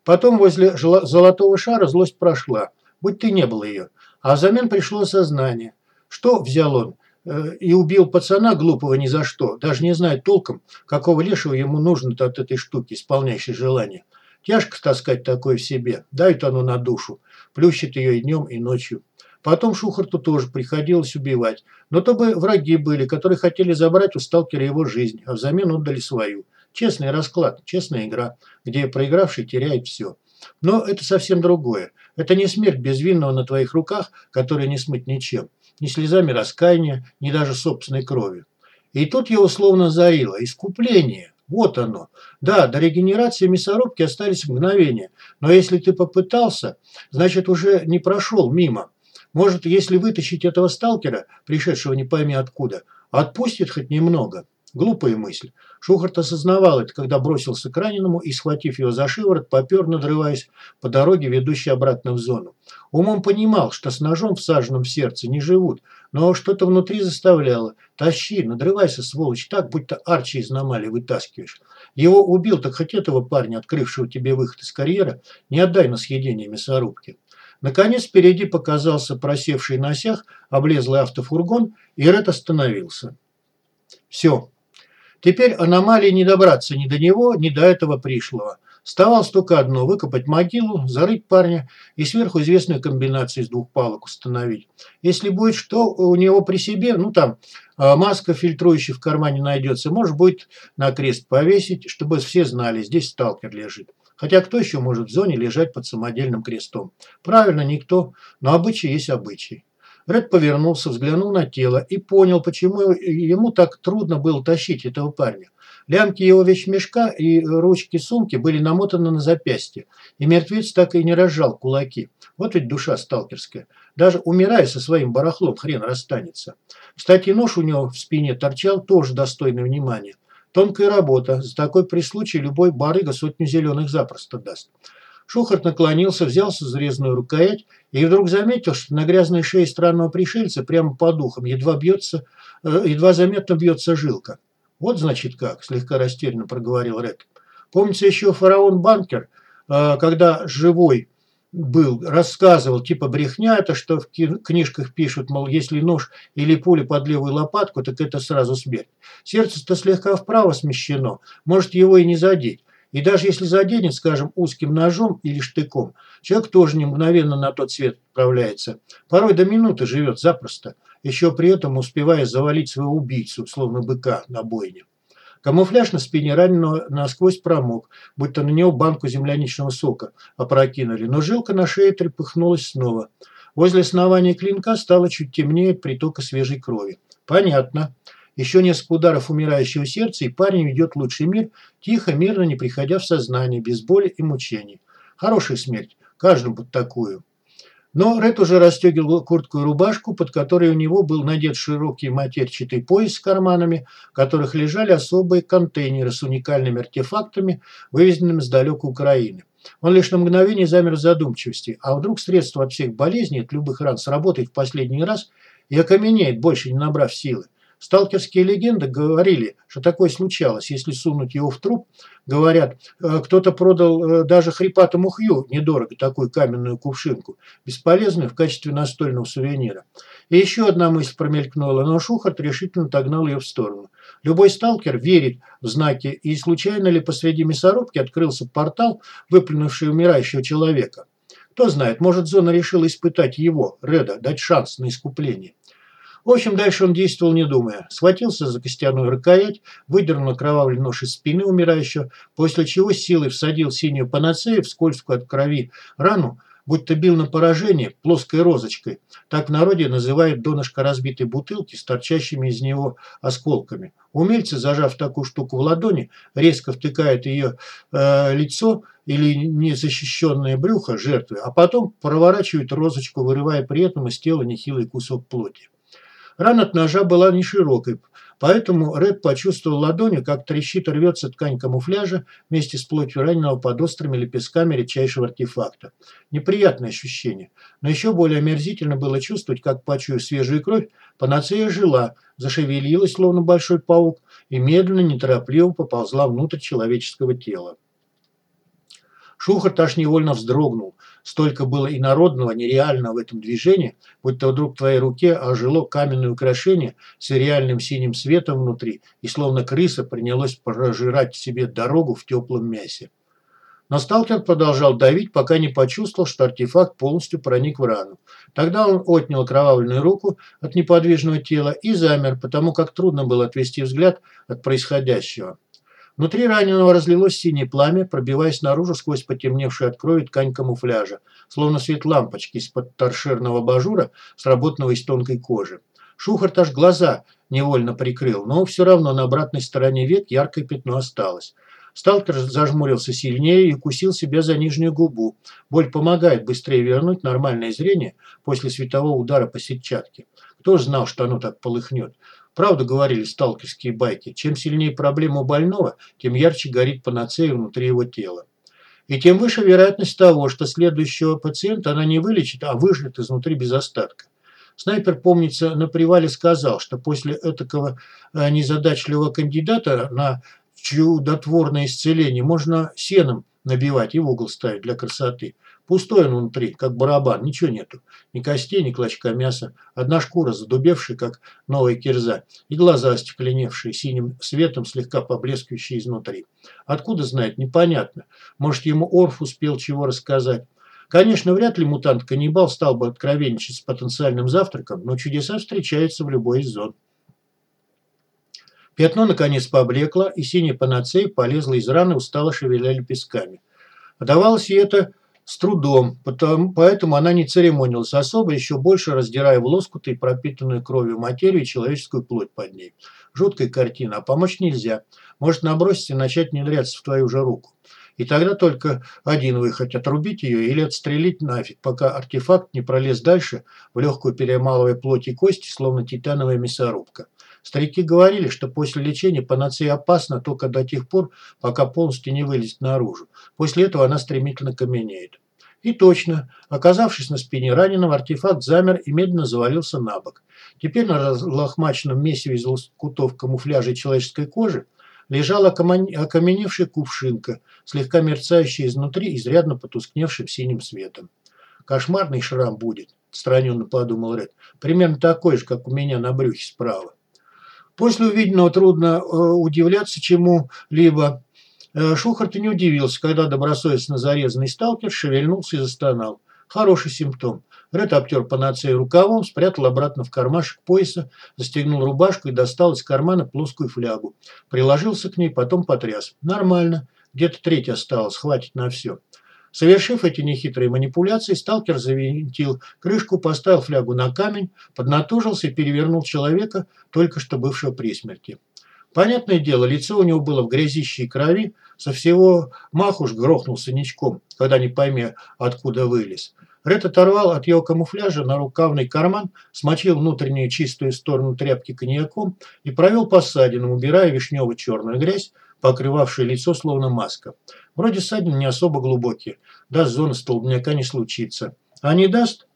Потом возле золотого шара злость прошла, будь ты не был ее. А взамен пришло сознание. Что взял он? Э, и убил пацана глупого ни за что, даже не знает толком, какого лешего ему нужно-то от этой штуки, исполняющей желание. Тяжко таскать такое в себе, давит оно на душу, плющит ее и днем, и ночью. Потом Шухарту тоже приходилось убивать, но то бы враги были, которые хотели забрать у сталкера его жизнь, а взамен отдали свою. Честный расклад, честная игра, где проигравший теряет все. Но это совсем другое. Это не смерть безвинного на твоих руках, которая не смыть ничем. Ни слезами раскаяния, ни даже собственной крови. И тут его словно заило. Искупление. Вот оно. Да, до регенерации мясорубки остались мгновения. Но если ты попытался, значит уже не прошел мимо. Может, если вытащить этого сталкера, пришедшего не пойми откуда, отпустит хоть немного. Глупая мысль. Шухарт осознавал это, когда бросился к раненому и, схватив его за шиворот, попер, надрываясь по дороге, ведущей обратно в зону. Умом понимал, что с ножом, всаженным в сердце, не живут, но что-то внутри заставляло. Тащи, надрывайся, сволочь, так, будто Арчи из намали вытаскиваешь. Его убил, так хоть этого парня, открывшего тебе выход из карьера, не отдай на съедение мясорубки. Наконец впереди показался просевший на сях облезлый автофургон, и Ред остановился. Все, Теперь аномалии не добраться ни до него, ни до этого пришлого. Оставалось только одно – выкопать могилу, зарыть парня и сверху известную комбинацию из двух палок установить. Если будет что у него при себе, ну там а, маска фильтрующая в кармане найдется, может будет на крест повесить, чтобы все знали, здесь сталкер лежит. Хотя кто еще может в зоне лежать под самодельным крестом? Правильно, никто, но обычай есть обычай. Ред повернулся, взглянул на тело и понял, почему ему так трудно было тащить этого парня. Лямки его вещмешка и ручки сумки были намотаны на запястье, и мертвец так и не разжал кулаки. Вот ведь душа сталкерская. Даже умирая со своим барахлом, хрен расстанется. Кстати, нож у него в спине торчал, тоже достойный внимания. Тонкая работа. За такой при случае любой барыга сотню зеленых запросто даст. Шухарт наклонился, взялся за резную рукоять и вдруг заметил, что на грязной шее странного пришельца прямо по духам едва бьется, э, едва заметно бьется жилка. «Вот, значит, как», – слегка растерянно проговорил Ред. «Помнится еще фараон Банкер, э, когда живой был, рассказывал, типа брехня это, что в книжках пишут, мол, если нож или пуля под левую лопатку, так это сразу смерть. Сердце-то слегка вправо смещено, может его и не задеть. И даже если заденет, скажем, узким ножом или штыком, человек тоже не мгновенно на тот свет отправляется. Порой до минуты живет запросто, еще при этом успевая завалить своего убийцу, словно быка на бойне. Камуфляж на спине раненого насквозь промок, будто на него банку земляничного сока опрокинули, но жилка на шее трепыхнулась снова. Возле основания клинка стало чуть темнее притока свежей крови. Понятно. Еще несколько ударов умирающего сердца, и парень ведет лучший мир, тихо, мирно, не приходя в сознание, без боли и мучений. Хорошая смерть, каждому под такую. Но Ред уже расстегивал куртку и рубашку, под которой у него был надет широкий матерчатый пояс с карманами, в которых лежали особые контейнеры с уникальными артефактами, вывезенными с далекой Украины. Он лишь на мгновение замер в задумчивости, а вдруг средство от всех болезней, от любых ран сработает в последний раз и окаменеет, больше не набрав силы. Сталкерские легенды говорили, что такое случалось, если сунуть его в труп. Говорят, э, кто-то продал э, даже хрипатому хью недорого такую каменную кувшинку, бесполезную в качестве настольного сувенира. И еще одна мысль промелькнула, но Шухарт решительно отогнал ее в сторону. Любой сталкер верит в знаки, и случайно ли посреди мясорубки открылся портал, выплюнувший умирающего человека. Кто знает, может, Зона решила испытать его, Реда, дать шанс на искупление. В общем, дальше он действовал не думая. Схватился за костяную рукоять, выдернул окровавленный нож из спины умирающего, после чего силой всадил синюю панацею в скользкую от крови рану, будто бил на поражение плоской розочкой. Так в народе называют донышко разбитой бутылки с торчащими из него осколками. Умельцы, зажав такую штуку в ладони, резко втыкают ее э, лицо или незащищенное брюхо жертвы, а потом проворачивают розочку, вырывая при этом из тела нехилый кусок плоти. Рана от ножа была не широкой, поэтому Ред почувствовал ладонью, как трещит и рвется ткань камуфляжа вместе с плотью раненого под острыми лепестками редчайшего артефакта. Неприятное ощущение, но еще более омерзительно было чувствовать, как, почуяв свежую кровь, панацея жила, зашевелилась, словно большой паук, и медленно, неторопливо поползла внутрь человеческого тела. Шухарт аж невольно вздрогнул. Столько было инородного, нереального в этом движении, будто вдруг в твоей руке ожило каменное украшение с реальным синим светом внутри, и словно крыса принялось прожирать себе дорогу в теплом мясе. Но сталкер продолжал давить, пока не почувствовал, что артефакт полностью проник в рану. Тогда он отнял кровавленную руку от неподвижного тела и замер, потому как трудно было отвести взгляд от происходящего. Внутри раненого разлилось синее пламя, пробиваясь наружу сквозь потемневшую от крови ткань камуфляжа, словно свет лампочки из-под торшерного бажура, сработанного из тонкой кожи. Шухарт аж глаза невольно прикрыл, но все равно на обратной стороне век яркое пятно осталось. Сталкер зажмурился сильнее и укусил себя за нижнюю губу. Боль помогает быстрее вернуть нормальное зрение после светового удара по сетчатке. Кто знал, что оно так полыхнет? Правду говорили сталкерские байки. Чем сильнее проблема у больного, тем ярче горит панацея внутри его тела. И тем выше вероятность того, что следующего пациента она не вылечит, а выжжет изнутри без остатка. Снайпер, помнится, на привале сказал, что после этакого э, незадачливого кандидата на чудотворное исцеление можно сеном набивать и в угол ставить для красоты. Пустой он внутри, как барабан, ничего нету. Ни костей, ни клочка мяса. Одна шкура, задубевшая, как новая кирза. И глаза остекленевшие, синим светом, слегка поблескивающие изнутри. Откуда знает, непонятно. Может, ему Орф успел чего рассказать. Конечно, вряд ли мутант-каннибал стал бы откровенничать с потенциальным завтраком, но чудеса встречаются в любой из зон. Пятно наконец поблекло, и синяя панацея полезла из раны, устало шевеля лепестками. Давалось ей это с трудом, потому, поэтому она не церемонилась особо, еще больше раздирая в лоскуты пропитанную кровью материю и человеческую плоть под ней. Жуткая картина, а помочь нельзя. Может набросить и начать внедряться в твою же руку. И тогда только один выход – отрубить ее или отстрелить нафиг, пока артефакт не пролез дальше, в легкую перемалывая плоть и кости, словно титановая мясорубка. Старики говорили, что после лечения панацея опасна только до тех пор, пока полностью не вылезет наружу. После этого она стремительно каменеет. И точно, оказавшись на спине раненого, артефакт замер и медленно завалился на бок. Теперь на лохмаченном месиве из лоскутов камуфляжа и человеческой кожи лежала окаменевшая кувшинка, слегка мерцающая изнутри, изрядно потускневшим синим светом. «Кошмарный шрам будет», – страненно подумал Ред. «Примерно такой же, как у меня на брюхе справа». После увиденного трудно э, удивляться чему-либо. Э, Шухарт не удивился, когда добросовестно зарезанный сталкер шевельнулся и застонал. Хороший симптом. Ред обтер панацею рукавом, спрятал обратно в кармашек пояса, застегнул рубашку и достал из кармана плоскую флягу. Приложился к ней, потом потряс. Нормально. Где-то треть осталось, хватит на все. Совершив эти нехитрые манипуляции, сталкер завинтил крышку, поставил флягу на камень, поднатужился и перевернул человека, только что бывшего при смерти. Понятное дело, лицо у него было в грязище и крови, со всего махуш грохнулся ничком, когда не пойми, откуда вылез. Ред оторвал от его камуфляжа на рукавный карман, смочил внутреннюю чистую сторону тряпки коньяком и провел по ссадинам, убирая вишнево-черную грязь, покрывавшую лицо словно маска. Вроде ссадины не особо глубокие. Даст зона столбняка не случится. А не даст,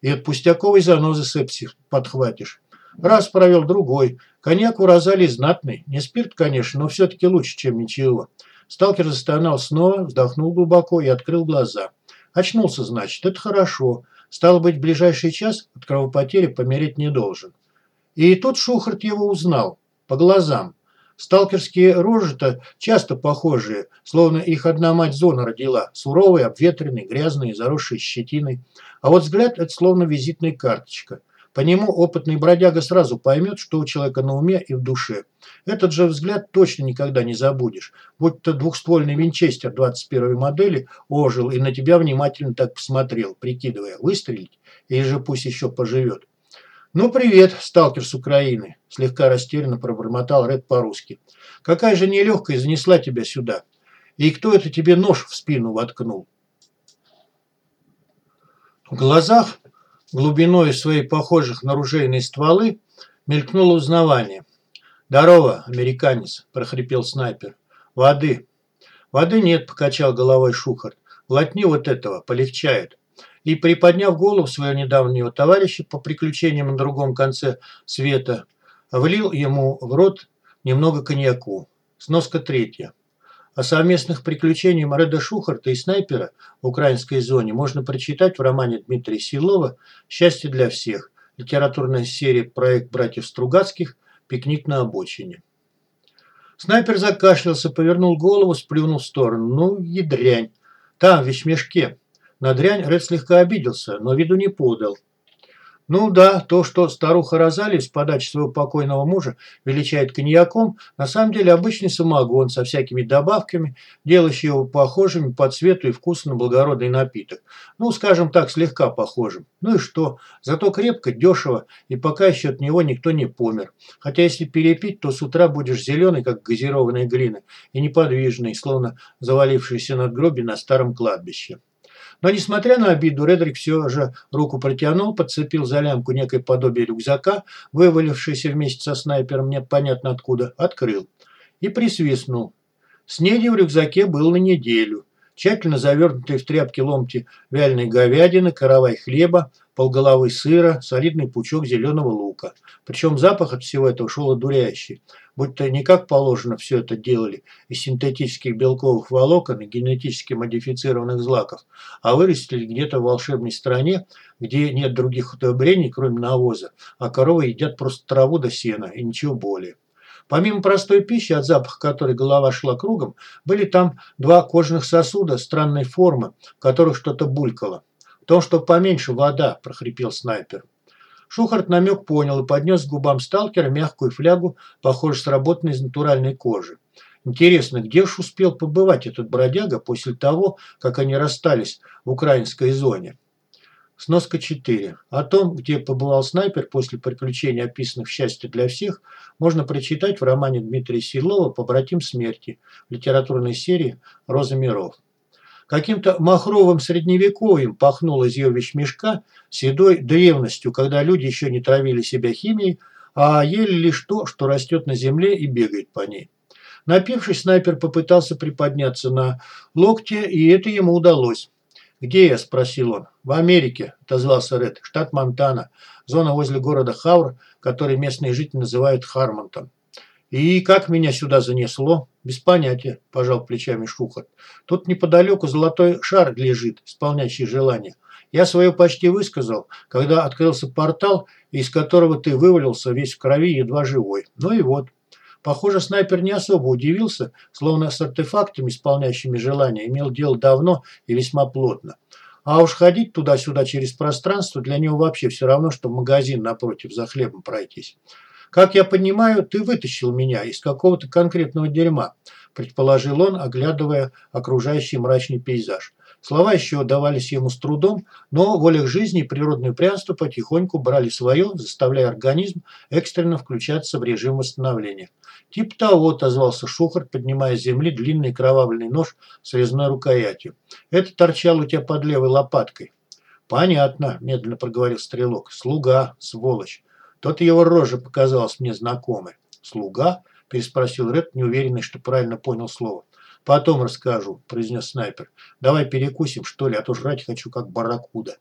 и от пустяковой занозы сепсис подхватишь. Раз провел другой. Коньяк у Розали знатный. Не спирт, конечно, но все-таки лучше, чем ничего. Сталкер застонал снова, вздохнул глубоко и открыл глаза. Очнулся, значит, это хорошо. Стало быть, в ближайший час от кровопотери помереть не должен. И тут Шухарт его узнал. По глазам. Сталкерские рожи-то часто похожие, словно их одна мать зона родила, суровые, обветренные, грязные, заросшие щетиной. А вот взгляд – это словно визитная карточка. По нему опытный бродяга сразу поймет, что у человека на уме и в душе. Этот же взгляд точно никогда не забудешь. Будь то двухствольный винчестер 21 модели ожил и на тебя внимательно так посмотрел, прикидывая, выстрелить или же пусть еще поживет. «Ну, привет, сталкер с Украины», – слегка растерянно пробормотал Ред по-русски. «Какая же нелегкая занесла тебя сюда? И кто это тебе нож в спину воткнул?» В глазах, глубиной своей похожих на ружейные стволы, мелькнуло узнавание. «Здорово, американец», – прохрипел снайпер. «Воды». «Воды нет», – покачал головой Шухарт. «Глотни вот этого, полегчает» и, приподняв голову своего недавнего товарища по приключениям на другом конце света, влил ему в рот немного коньяку. Сноска третья. О совместных приключениях Реда Шухарта и снайпера в украинской зоне можно прочитать в романе Дмитрия Силова «Счастье для всех», литературная серия «Проект братьев Стругацких. Пикник на обочине». Снайпер закашлялся, повернул голову, сплюнул в сторону. «Ну, ядрянь! Там, в вещмешке!» На дрянь Ред слегка обиделся, но виду не подал. Ну да, то, что старуха Розали с подачи своего покойного мужа величает коньяком, на самом деле обычный самогон со всякими добавками, делающий его похожим по цвету и вкусу на благородный напиток. Ну, скажем так, слегка похожим. Ну и что? Зато крепко, дешево, и пока еще от него никто не помер. Хотя если перепить, то с утра будешь зеленый, как газированная глина, и неподвижный, словно завалившийся над гроби на старом кладбище. Но, несмотря на обиду, Редрик все же руку протянул, подцепил за лямку некое подобие рюкзака, вывалившийся вместе со снайпером непонятно откуда, открыл. И присвистнул. Снеди в рюкзаке был на неделю. Тщательно завернутые в тряпки ломти вяленой говядины, каравай хлеба, полголовы сыра, солидный пучок зеленого лука. Причем запах от всего этого шел одуряющий. Будь-то не как положено все это делали из синтетических белковых волокон и генетически модифицированных злаков, а вырастили где-то в волшебной стране, где нет других удобрений, кроме навоза, а коровы едят просто траву до сена и ничего более. Помимо простой пищи, от запаха которой голова шла кругом, были там два кожаных сосуда странной формы, в которых что-то булькало. «То, что поменьше вода», – прохрипел снайпер. Шухарт намек понял и поднес к губам сталкера мягкую флягу, похоже, сработанной из натуральной кожи. Интересно, где ж успел побывать этот бродяга после того, как они расстались в украинской зоне? Сноска 4. О том, где побывал снайпер после приключений, описанных в «Счастье для всех», можно прочитать в романе Дмитрия Силова «Побратим смерти» в литературной серии «Роза миров». Каким-то махровым средневековьем пахнуло из ее вещмешка седой древностью, когда люди еще не травили себя химией, а ели лишь то, что растет на земле и бегает по ней. Напившись, снайпер попытался приподняться на локте, и это ему удалось. «Где я?» – спросил он. «В Америке», – отозвался Ред, – «штат Монтана, зона возле города Хаур, который местные жители называют Хармонтом». «И как меня сюда занесло?» «Без понятия», – пожал плечами Шухарт. «Тут неподалеку золотой шар лежит, исполняющий желание. Я свое почти высказал, когда открылся портал, из которого ты вывалился весь в крови, едва живой. Ну и вот». Похоже, снайпер не особо удивился, словно с артефактами, исполняющими желания, имел дело давно и весьма плотно. А уж ходить туда-сюда через пространство для него вообще все равно, что в магазин напротив за хлебом пройтись. «Как я понимаю, ты вытащил меня из какого-то конкретного дерьма», предположил он, оглядывая окружающий мрачный пейзаж. Слова еще давались ему с трудом, но воля к жизни и природное упрямство потихоньку брали свое, заставляя организм экстренно включаться в режим восстановления. «Тип того», – отозвался Шухарт, поднимая с земли длинный кровавленный нож с резной рукоятью. «Это торчал у тебя под левой лопаткой». «Понятно», – медленно проговорил стрелок. «Слуга, сволочь. Тот его рожа показалась мне знакомой. «Слуга?» – переспросил Ред, неуверенный, что правильно понял слово. «Потом расскажу», – произнес снайпер. «Давай перекусим, что ли, а то жрать хочу, как барракуда».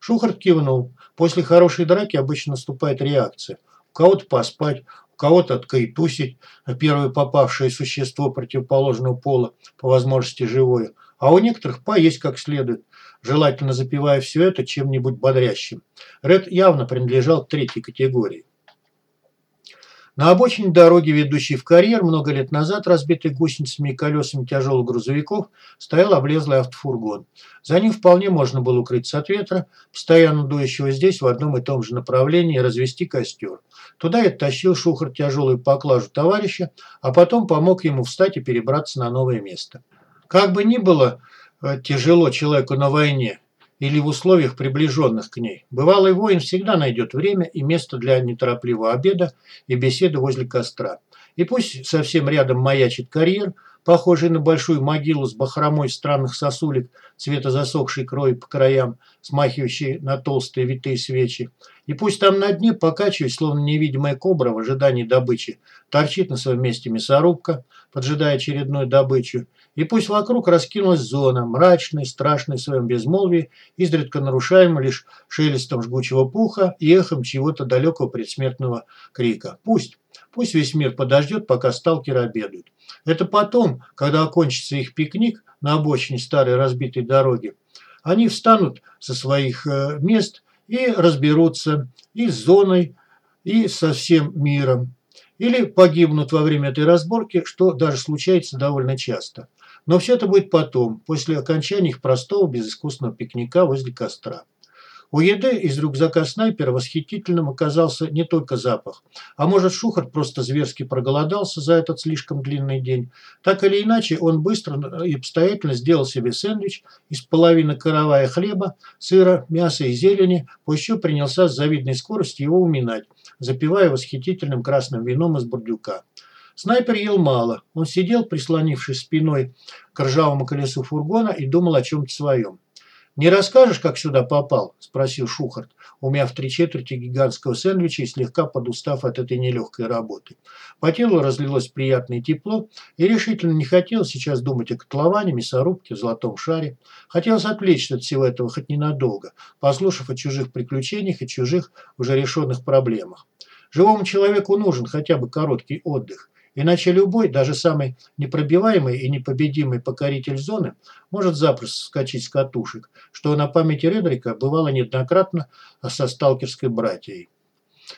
Шухарт кивнул. После хорошей драки обычно наступает реакция. У кого-то поспать, у кого-то откаитусить, первое попавшее существо противоположного пола, по возможности живое, а у некоторых поесть как следует желательно запивая все это чем-нибудь бодрящим. Ред явно принадлежал третьей категории. На обочине дороги, ведущей в карьер, много лет назад разбитый гусеницами и колесами тяжелых грузовиков, стоял облезлый автофургон. За ним вполне можно было укрыться от ветра, постоянно дующего здесь в одном и том же направлении, и развести костер. Туда и оттащил Шухар тяжелую поклажу товарища, а потом помог ему встать и перебраться на новое место. Как бы ни было э, тяжело человеку на войне, или в условиях, приближенных к ней. Бывалый воин всегда найдет время и место для неторопливого обеда и беседы возле костра. И пусть совсем рядом маячит карьер, похожий на большую могилу с бахромой странных сосулек, цвета засохшей крови по краям, смахивающей на толстые витые свечи. И пусть там на дне, покачиваясь, словно невидимая кобра в ожидании добычи, торчит на своем месте мясорубка, поджидая очередную добычу. И пусть вокруг раскинулась зона, мрачная, страшная в своем безмолвии, изредка нарушаемая лишь шелестом жгучего пуха и эхом чего-то далекого предсмертного крика. Пусть, пусть весь мир подождет, пока сталкеры обедают. Это потом, когда окончится их пикник на обочине старой разбитой дороги, они встанут со своих э, мест и разберутся и с зоной, и со всем миром. Или погибнут во время этой разборки, что даже случается довольно часто. Но все это будет потом, после окончания их простого безыскусного пикника возле костра. У еды из рюкзака снайпера восхитительным оказался не только запах. А может, Шухарт просто зверски проголодался за этот слишком длинный день. Так или иначе, он быстро и обстоятельно сделал себе сэндвич из половины каравая хлеба, сыра, мяса и зелени, после чего принялся с завидной скоростью его уминать, запивая восхитительным красным вином из бурдюка. Снайпер ел мало. Он сидел, прислонившись спиной к ржавому колесу фургона и думал о чем-то своем. «Не расскажешь, как сюда попал?» – спросил Шухарт, умяв три четверти гигантского сэндвича и слегка подустав от этой нелегкой работы. По телу разлилось приятное тепло, и решительно не хотелось сейчас думать о котловане, мясорубке, золотом шаре. Хотелось отвлечься от всего этого хоть ненадолго, послушав о чужих приключениях и чужих уже решенных проблемах. Живому человеку нужен хотя бы короткий отдых. Иначе любой, даже самый непробиваемый и непобедимый покоритель зоны может запросто скачать с катушек, что на памяти Редрика бывало неоднократно со сталкерской братьей.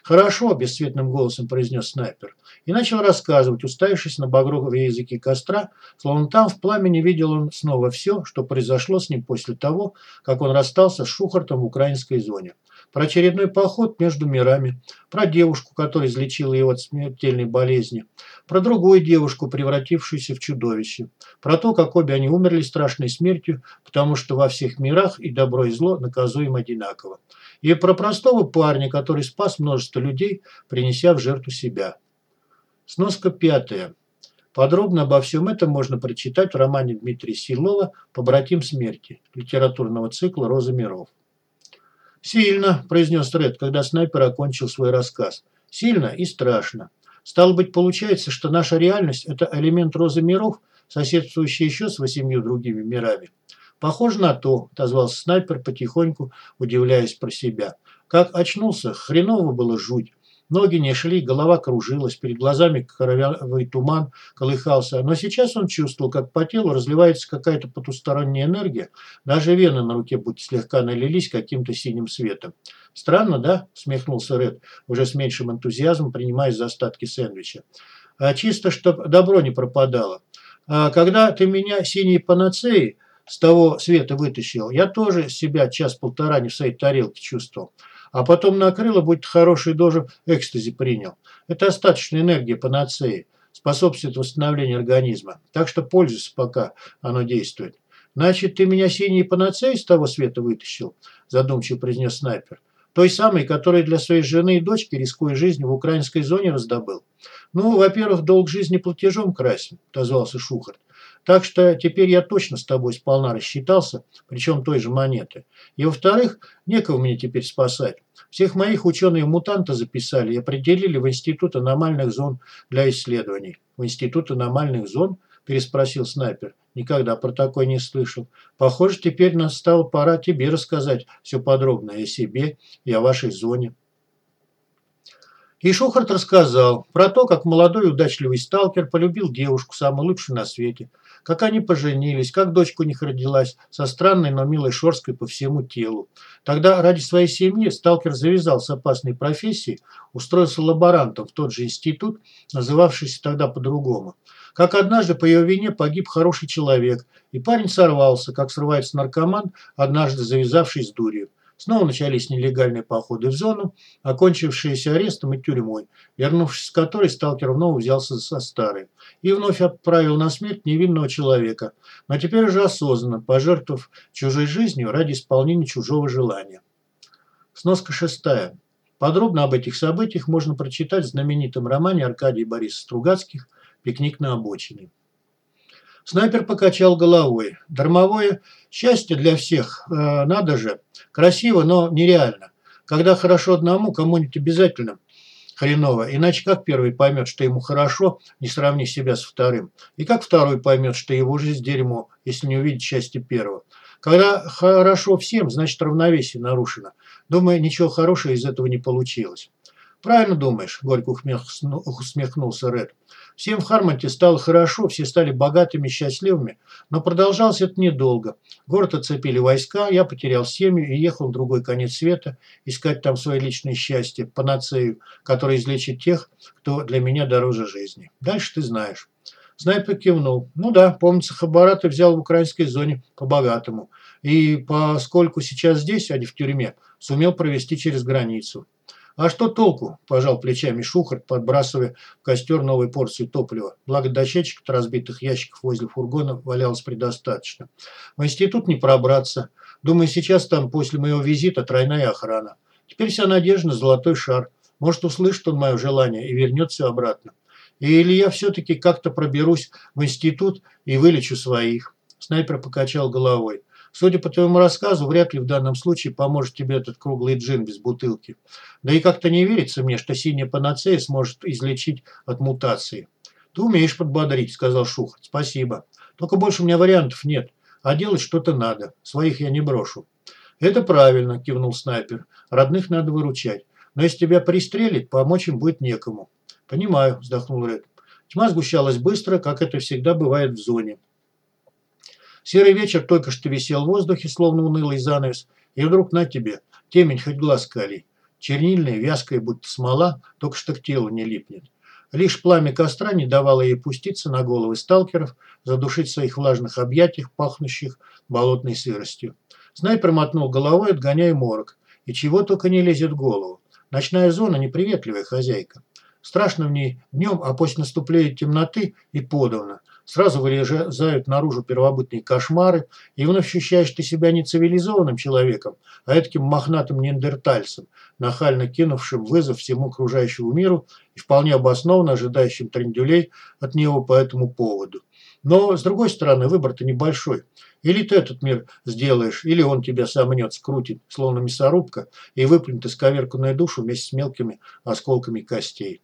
«Хорошо», – бесцветным голосом произнес снайпер. И начал рассказывать, уставившись на багровые языки костра, словно там в пламени видел он снова все, что произошло с ним после того, как он расстался с Шухартом в украинской зоне про очередной поход между мирами, про девушку, которая излечила его от смертельной болезни, про другую девушку, превратившуюся в чудовище, про то, как обе они умерли страшной смертью, потому что во всех мирах и добро, и зло наказуем одинаково, и про простого парня, который спас множество людей, принеся в жертву себя. Сноска пятая. Подробно обо всем этом можно прочитать в романе Дмитрия Силова «Побратим смерти» литературного цикла «Роза миров». «Сильно», – произнес Ред, когда снайпер окончил свой рассказ. «Сильно и страшно. Стало быть, получается, что наша реальность – это элемент розы миров, соседствующий еще с восемью другими мирами». «Похоже на то», – отозвался снайпер потихоньку, удивляясь про себя. «Как очнулся, хреново было жуть. Ноги не шли, голова кружилась, перед глазами кровавый туман колыхался. Но сейчас он чувствовал, как по телу разливается какая-то потусторонняя энергия. Даже вены на руке будто слегка налились каким-то синим светом. «Странно, да?» – смехнулся Ред, уже с меньшим энтузиазмом, принимаясь за остатки сэндвича. «А чисто, чтоб добро не пропадало. А когда ты меня синей панацеей с того света вытащил, я тоже себя час-полтора не в своей тарелке чувствовал а потом накрыло, будто хороший дозу экстази принял. Это остаточная энергия панацеи, способствует восстановлению организма. Так что пользуйся, пока оно действует. «Значит, ты меня синей панацеей с того света вытащил?» – задумчиво произнес снайпер. «Той самой, которой для своей жены и дочки, рискуя жизнью, в украинской зоне раздобыл?» «Ну, во-первых, долг жизни платежом красен», – отозвался Шухарт. Так что теперь я точно с тобой сполна рассчитался, причем той же монеты. И во-вторых, некого мне теперь спасать. Всех моих ученые-мутанта записали и определили в Институт аномальных зон для исследований. В Институт аномальных зон? Переспросил снайпер. Никогда про такое не слышал. Похоже, теперь настала пора тебе рассказать все подробно о себе и о вашей зоне. И Шухарт рассказал про то, как молодой удачливый сталкер полюбил девушку, самую лучшую на свете, как они поженились, как дочка у них родилась, со странной, но милой шорской по всему телу. Тогда ради своей семьи сталкер завязал с опасной профессией, устроился лаборантом в тот же институт, называвшийся тогда по-другому. Как однажды по ее вине погиб хороший человек, и парень сорвался, как срывается наркоман, однажды завязавший с дурью. Снова начались нелегальные походы в зону, окончившиеся арестом и тюрьмой, вернувшись с которой, сталкер вновь взялся со старой. И вновь отправил на смерть невинного человека, но теперь уже осознанно, пожертвовав чужой жизнью ради исполнения чужого желания. Сноска шестая. Подробно об этих событиях можно прочитать в знаменитом романе Аркадия Бориса Стругацких «Пикник на обочине». Снайпер покачал головой. Дармовое счастье для всех. Э, надо же. Красиво, но нереально. Когда хорошо одному, кому-нибудь обязательно хреново. Иначе как первый поймет, что ему хорошо, не сравни себя с вторым? И как второй поймет, что его жизнь дерьмо, если не увидит счастье первого? Когда хорошо всем, значит равновесие нарушено. Думаю, ничего хорошего из этого не получилось. «Правильно думаешь», – горько усмехнулся Ред. Всем в Хармонте стало хорошо, все стали богатыми, счастливыми, но продолжалось это недолго. Город оцепили войска, я потерял семью и ехал в другой конец света искать там свое личное счастье, панацею, которая излечит тех, кто для меня дороже жизни. Дальше ты знаешь. Снайпер кивнул. Ну да, помнится, Хабара ты взял в украинской зоне по-богатому. И поскольку сейчас здесь, а не в тюрьме, сумел провести через границу. «А что толку?» – пожал плечами Шухарт, подбрасывая в костер новую порцию топлива. Благо дощечек от разбитых ящиков возле фургона валялось предостаточно. В институт не пробраться. Думаю, сейчас там после моего визита тройная охрана. Теперь вся надежда на золотой шар. Может, услышит он мое желание и вернется обратно. Или я все-таки как-то проберусь в институт и вылечу своих. Снайпер покачал головой. Судя по твоему рассказу, вряд ли в данном случае поможет тебе этот круглый джин без бутылки. Да и как-то не верится мне, что синяя панацея сможет излечить от мутации. Ты умеешь подбодрить, сказал Шухарь. Спасибо. Только больше у меня вариантов нет. А делать что-то надо. Своих я не брошу. Это правильно, кивнул снайпер. Родных надо выручать. Но если тебя пристрелить, помочь им будет некому. Понимаю, вздохнул Ред. Тьма сгущалась быстро, как это всегда бывает в зоне. Серый вечер только что висел в воздухе, словно унылый занавес, и вдруг на тебе, темень хоть глаз калий. Чернильная, вязкая, будто смола, только что к телу не липнет. Лишь пламя костра не давало ей пуститься на головы сталкеров, задушить в своих влажных объятиях, пахнущих болотной сыростью. Снайпер мотнул головой, отгоняя морок. И чего только не лезет в голову. Ночная зона – неприветливая хозяйка. Страшно в ней днем, а после наступления темноты и подавно – Сразу вылезают наружу первобытные кошмары, и вновь ощущаешь ты себя не цивилизованным человеком, а этим мохнатым неандертальцем, нахально кинувшим вызов всему окружающему миру и вполне обоснованно ожидающим трендюлей от него по этому поводу. Но, с другой стороны, выбор-то небольшой. Или ты этот мир сделаешь, или он тебя сомнет, скрутит, словно мясорубка, и выплюнет исковерканную душу вместе с мелкими осколками костей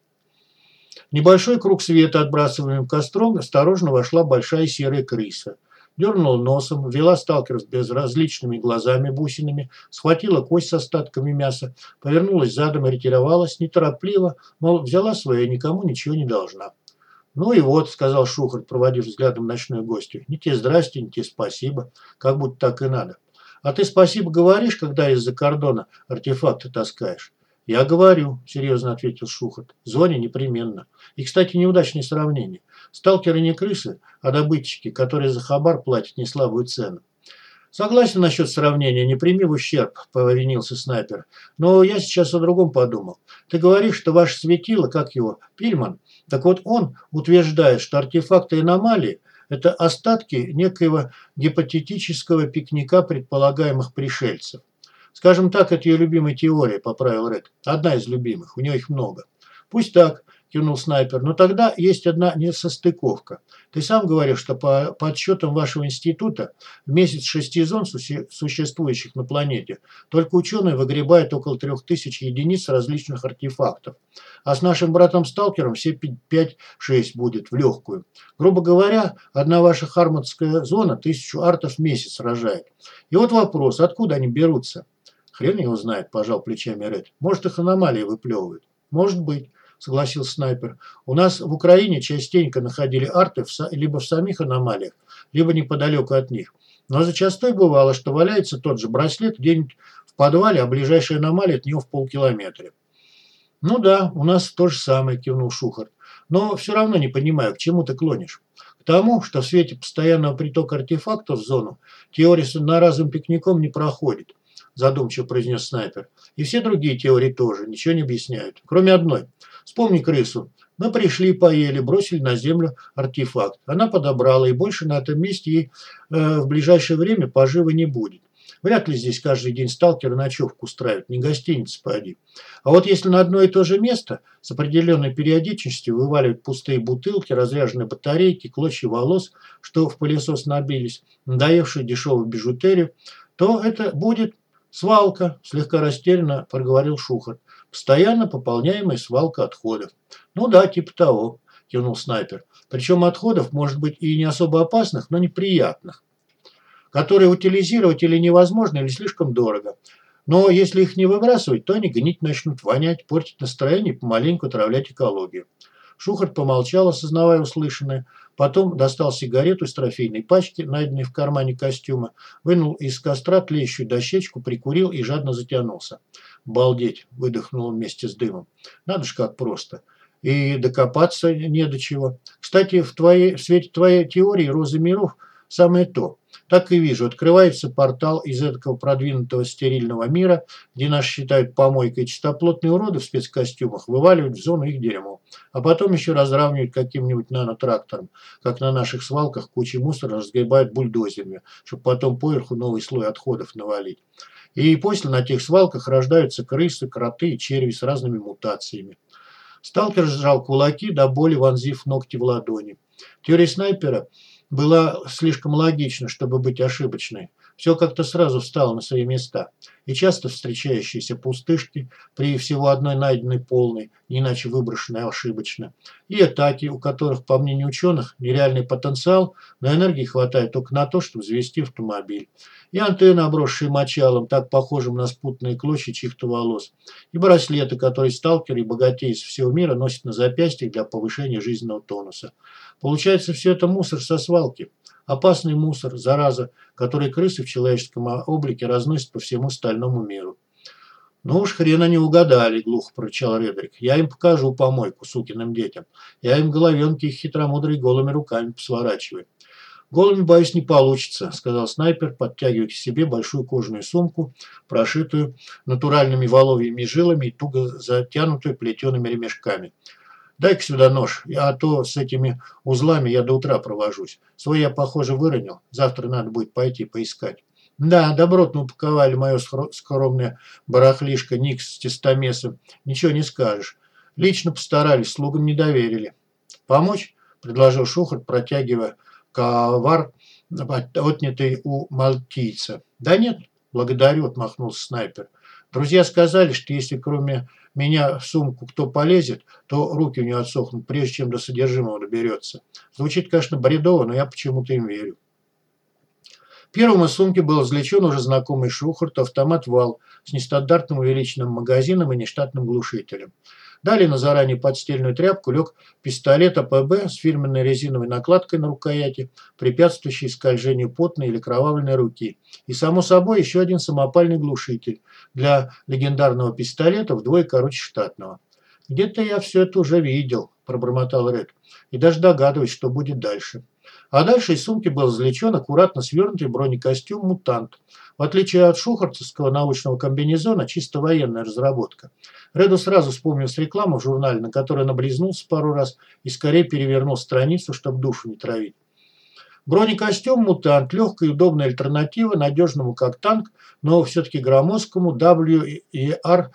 небольшой круг света, отбрасываемым костром, осторожно вошла большая серая крыса. Дернула носом, вела сталкера с безразличными глазами-бусинами, схватила кость с остатками мяса, повернулась задом и ретировалась, неторопливо, мол, взяла свое никому ничего не должна. «Ну и вот», – сказал Шухарь, проводив взглядом ночную гостью, – «не те здрасте, не те спасибо, как будто так и надо. А ты спасибо говоришь, когда из-за кордона артефакты таскаешь?» «Я говорю», – серьезно ответил Шухот. – «зоне непременно. И, кстати, неудачное сравнение. Сталкеры не крысы, а добытчики, которые за хабар платят неслабую цену. «Согласен насчет сравнения, не прими в ущерб», – повинился снайпер. «Но я сейчас о другом подумал. Ты говоришь, что ваше светило, как его, Пильман, так вот он утверждает, что артефакты аномалии – это остатки некоего гипотетического пикника предполагаемых пришельцев. Скажем так, это ее любимая теория, поправил Ред. Одна из любимых, у нее их много. Пусть так, кивнул снайпер, но тогда есть одна несостыковка. Ты сам говоришь, что по подсчетам вашего института в месяц шести зон, существующих на планете, только ученые выгребают около трех тысяч единиц различных артефактов. А с нашим братом-сталкером все 5-6 будет в легкую. Грубо говоря, одна ваша харматская зона тысячу артов в месяц рожает. И вот вопрос, откуда они берутся? Хрен его знает, пожал плечами Ред. Может, их аномалии выплевывают. Может быть, согласился снайпер. У нас в Украине частенько находили арты либо в самих аномалиях, либо неподалеку от них. Но зачастую бывало, что валяется тот же браслет где-нибудь в подвале, а ближайшая аномалия от него в полкилометра. «Ну да, у нас то же самое», – кивнул Шухарт. «Но все равно не понимаю, к чему ты клонишь?» К тому, что в свете постоянного притока артефактов в зону теория с одноразовым пикником не проходит, задумчиво произнес снайпер. И все другие теории тоже ничего не объясняют, кроме одной. Вспомни крысу. Мы пришли, поели, бросили на землю артефакт. Она подобрала, и больше на этом месте ей э, в ближайшее время поживы не будет. Вряд ли здесь каждый день сталкеры ночевку устраивают, не гостиница поди. А вот если на одно и то же место с определенной периодичностью вываливают пустые бутылки, разряженные батарейки, клочья волос, что в пылесос набились, надоевшие дешевую бижутерию, то это будет свалка, слегка растерянно проговорил Шухар. Постоянно пополняемая свалка отходов. Ну да, типа того, кивнул снайпер. Причем отходов может быть и не особо опасных, но неприятных которые утилизировать или невозможно, или слишком дорого. Но если их не выбрасывать, то они гнить начнут, вонять, портить настроение и помаленьку отравлять экологию. Шухарт помолчал, осознавая услышанное, потом достал сигарету из трофейной пачки, найденной в кармане костюма, вынул из костра тлеющую дощечку, прикурил и жадно затянулся. «Балдеть!» – выдохнул вместе с дымом. «Надо ж как просто!» И докопаться не до чего. Кстати, в, твоей, в свете твоей теории розы миров самое то. Так и вижу, открывается портал из этого продвинутого стерильного мира, где нас считают помойкой, чистоплотные уроды в спецкостюмах вываливают в зону их дерьмо. А потом еще разравнивают каким-нибудь нанотрактором, как на наших свалках кучи мусора разгребают бульдозерами, чтобы потом поверху новый слой отходов навалить. И после на тех свалках рождаются крысы, кроты и черви с разными мутациями. Сталкер сжал кулаки, до боли вонзив ногти в ладони. Теория снайпера – была слишком логична, чтобы быть ошибочной. Все как-то сразу встало на свои места. И часто встречающиеся пустышки при всего одной найденной полной, иначе выброшенной ошибочно. И атаки, у которых, по мнению ученых, нереальный потенциал, но энергии хватает только на то, чтобы завести автомобиль и антенны, обросшие мочалом, так похожим на спутанные клочья чьих-то волос, и браслеты, которые сталкеры и богатеи из всего мира носят на запястьях для повышения жизненного тонуса. Получается, все это мусор со свалки. Опасный мусор, зараза, который крысы в человеческом облике разносят по всему стальному миру. «Ну уж хрена не угадали», – глухо прочал Редрик. «Я им покажу помойку сукиным детям. Я им головенки их хитромудрые голыми руками посворачиваю. «Голыми, боюсь, не получится», – сказал снайпер, подтягивая к себе большую кожаную сумку, прошитую натуральными воловьими жилами и туго затянутую плетеными ремешками. «Дай-ка сюда нож, а то с этими узлами я до утра провожусь. Свой я, похоже, выронил. Завтра надо будет пойти поискать». «Да, добротно упаковали мое скромное барахлишко Никс с тестомесом. Ничего не скажешь. Лично постарались, слугам не доверили». «Помочь?» – предложил Шухарт, протягивая ковар, отнятый у мальтийца. «Да нет, благодарю», – отмахнулся снайпер. «Друзья сказали, что если кроме меня в сумку кто полезет, то руки у него отсохнут, прежде чем до содержимого доберется. Звучит, конечно, бредово, но я почему-то им верю». Первым из сумки был извлечен уже знакомый Шухарт автомат «Вал» с нестандартным увеличенным магазином и нештатным глушителем. Далее на заранее подстельную тряпку лег пистолет АПБ с фирменной резиновой накладкой на рукояти, препятствующей скольжению потной или кровавленной руки. И, само собой, еще один самопальный глушитель для легендарного пистолета вдвое короче штатного. «Где-то я все это уже видел», – пробормотал Ред, – «и даже догадываюсь, что будет дальше». А дальше из сумки был извлечен аккуратно свернутый бронекостюм «Мутант». В отличие от шухарцевского научного комбинезона, чисто военная разработка. Реду сразу вспомнил с рекламы в журнале, на которой наблизнулся пару раз и скорее перевернул страницу, чтобы душу не травить. Бронекостюм «Мутант» – легкая и удобная альтернатива надежному как танк, но все-таки громоздкому WER-3Z.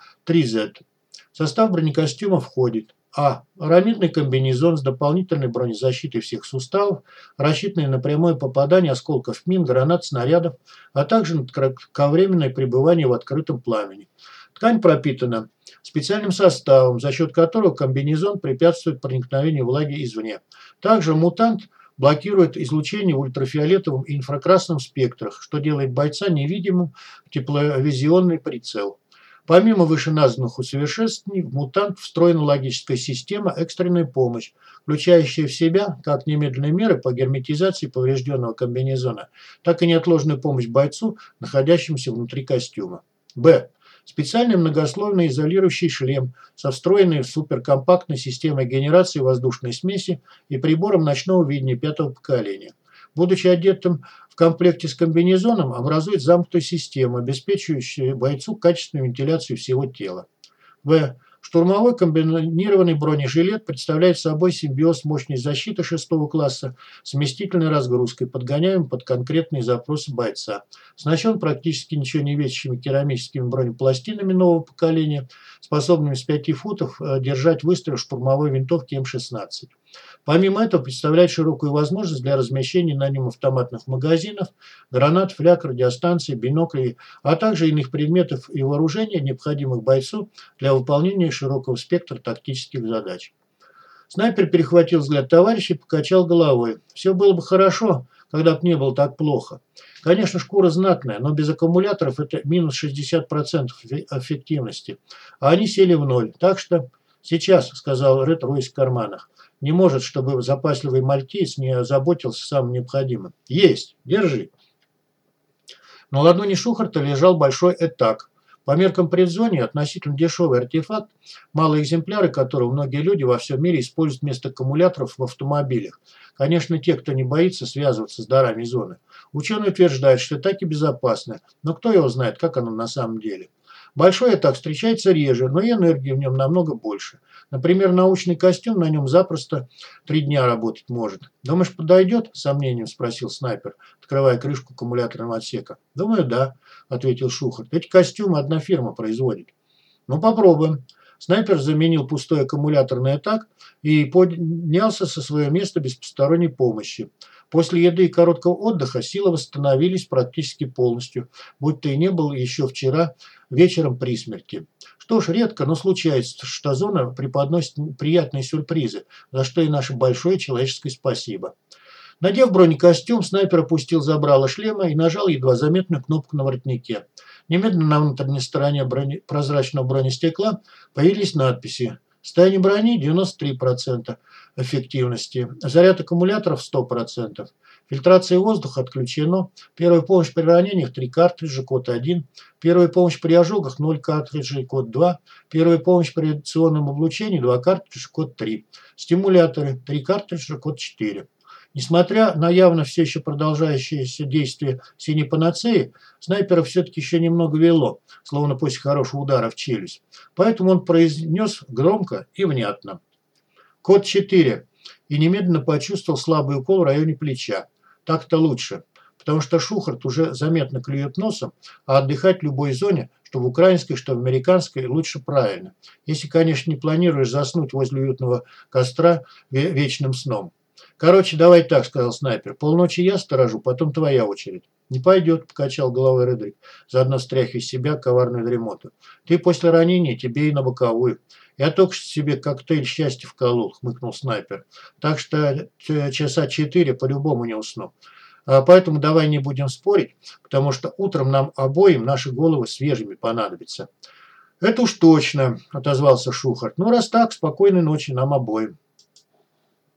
В состав бронекостюма входит а. Арамидный комбинезон с дополнительной бронезащитой всех суставов, рассчитанный на прямое попадание осколков мин, гранат, снарядов, а также на кратковременное пребывание в открытом пламени. Ткань пропитана специальным составом, за счет которого комбинезон препятствует проникновению влаги извне. Также мутант блокирует излучение в ультрафиолетовом и инфракрасном спектрах, что делает бойца невидимым в тепловизионный прицел. Помимо вышеназванных усовершенствований, в мутант встроена логическая система экстренная помощь, включающая в себя как немедленные меры по герметизации поврежденного комбинезона, так и неотложную помощь бойцу, находящемуся внутри костюма. Б. Специальный многослойный изолирующий шлем со встроенной суперкомпактной системой генерации воздушной смеси и прибором ночного видения пятого поколения. Будучи одетым комплекте с комбинезоном, образует замкнутую систему, обеспечивающую бойцу качественную вентиляцию всего тела. В. Штурмовой комбинированный бронежилет представляет собой симбиоз мощной защиты шестого класса с вместительной разгрузкой, подгоняемым под конкретные запросы бойца. Оснащен практически ничего не весящими керамическими бронепластинами нового поколения, способными с 5 футов э, держать выстрел штурмовой винтовки М-16. Помимо этого представляет широкую возможность для размещения на нем автоматных магазинов, гранат, фляг, радиостанций, биноклей, а также иных предметов и вооружения, необходимых бойцу для выполнения широкого спектра тактических задач. Снайпер перехватил взгляд товарища и покачал головой. Все было бы хорошо, когда бы не было так плохо. Конечно, шкура знатная, но без аккумуляторов это минус 60% эффективности. А они сели в ноль. Так что сейчас, сказал Ред, роясь в карманах. Не может, чтобы запасливый мальтиец не озаботился самым необходимым. Есть, держи. На ладони Шухарта лежал большой этак. По меркам предзоне относительно дешевый артефакт, малые экземпляры которого многие люди во всем мире используют вместо аккумуляторов в автомобилях. Конечно, те, кто не боится связываться с дарами зоны. Ученые утверждают, что так и безопасно, но кто его знает, как оно на самом деле. Большой атак встречается реже, но и энергии в нем намного больше. Например, научный костюм на нем запросто три дня работать может. «Думаешь, подойдет?» – с сомнением спросил снайпер, открывая крышку аккумуляторного отсека. «Думаю, да», – ответил Шухарт. «Эти костюмы одна фирма производит». «Ну, попробуем». Снайпер заменил пустой аккумуляторный атак и поднялся со своего места без посторонней помощи. После еды и короткого отдыха силы восстановились практически полностью, будь то и не было еще вчера вечером при смерти. Что ж, редко, но случается, что зона преподносит приятные сюрпризы, за что и наше большое человеческое спасибо. Надев бронекостюм, снайпер опустил забрало шлема и нажал едва заметную кнопку на воротнике. Немедленно на внутренней стороне брони... прозрачного бронестекла появились надписи Состояние брони 93% эффективности. Заряд аккумуляторов 100%. Фильтрация воздуха отключено. Первая помощь при ранениях 3 картриджа, код 1. Первая помощь при ожогах 0 картриджей, код 2. Первая помощь при радиационном облучении 2 картриджа, код 3. Стимуляторы 3 картриджа, код 4. Несмотря на явно все еще продолжающееся действие синей панацеи, снайпера все-таки еще немного вело, словно после хорошего удара в челюсть. Поэтому он произнес громко и внятно. Код 4. И немедленно почувствовал слабый укол в районе плеча. Так-то лучше, потому что Шухарт уже заметно клюет носом, а отдыхать в любой зоне, что в украинской, что в американской, лучше правильно. Если, конечно, не планируешь заснуть возле уютного костра вечным сном. «Короче, давай так», – сказал снайпер. «Полночи я сторожу, потом твоя очередь». «Не пойдет», – покачал головой Редрик, заодно стряхивая себя коварную дремоту. «Ты после ранения, тебе и на боковую». «Я только что себе коктейль счастья вколол», – хмыкнул снайпер. «Так что часа четыре по-любому не усну. А поэтому давай не будем спорить, потому что утром нам обоим наши головы свежими понадобятся». «Это уж точно», – отозвался Шухарт. «Ну, раз так, спокойной ночи нам обоим».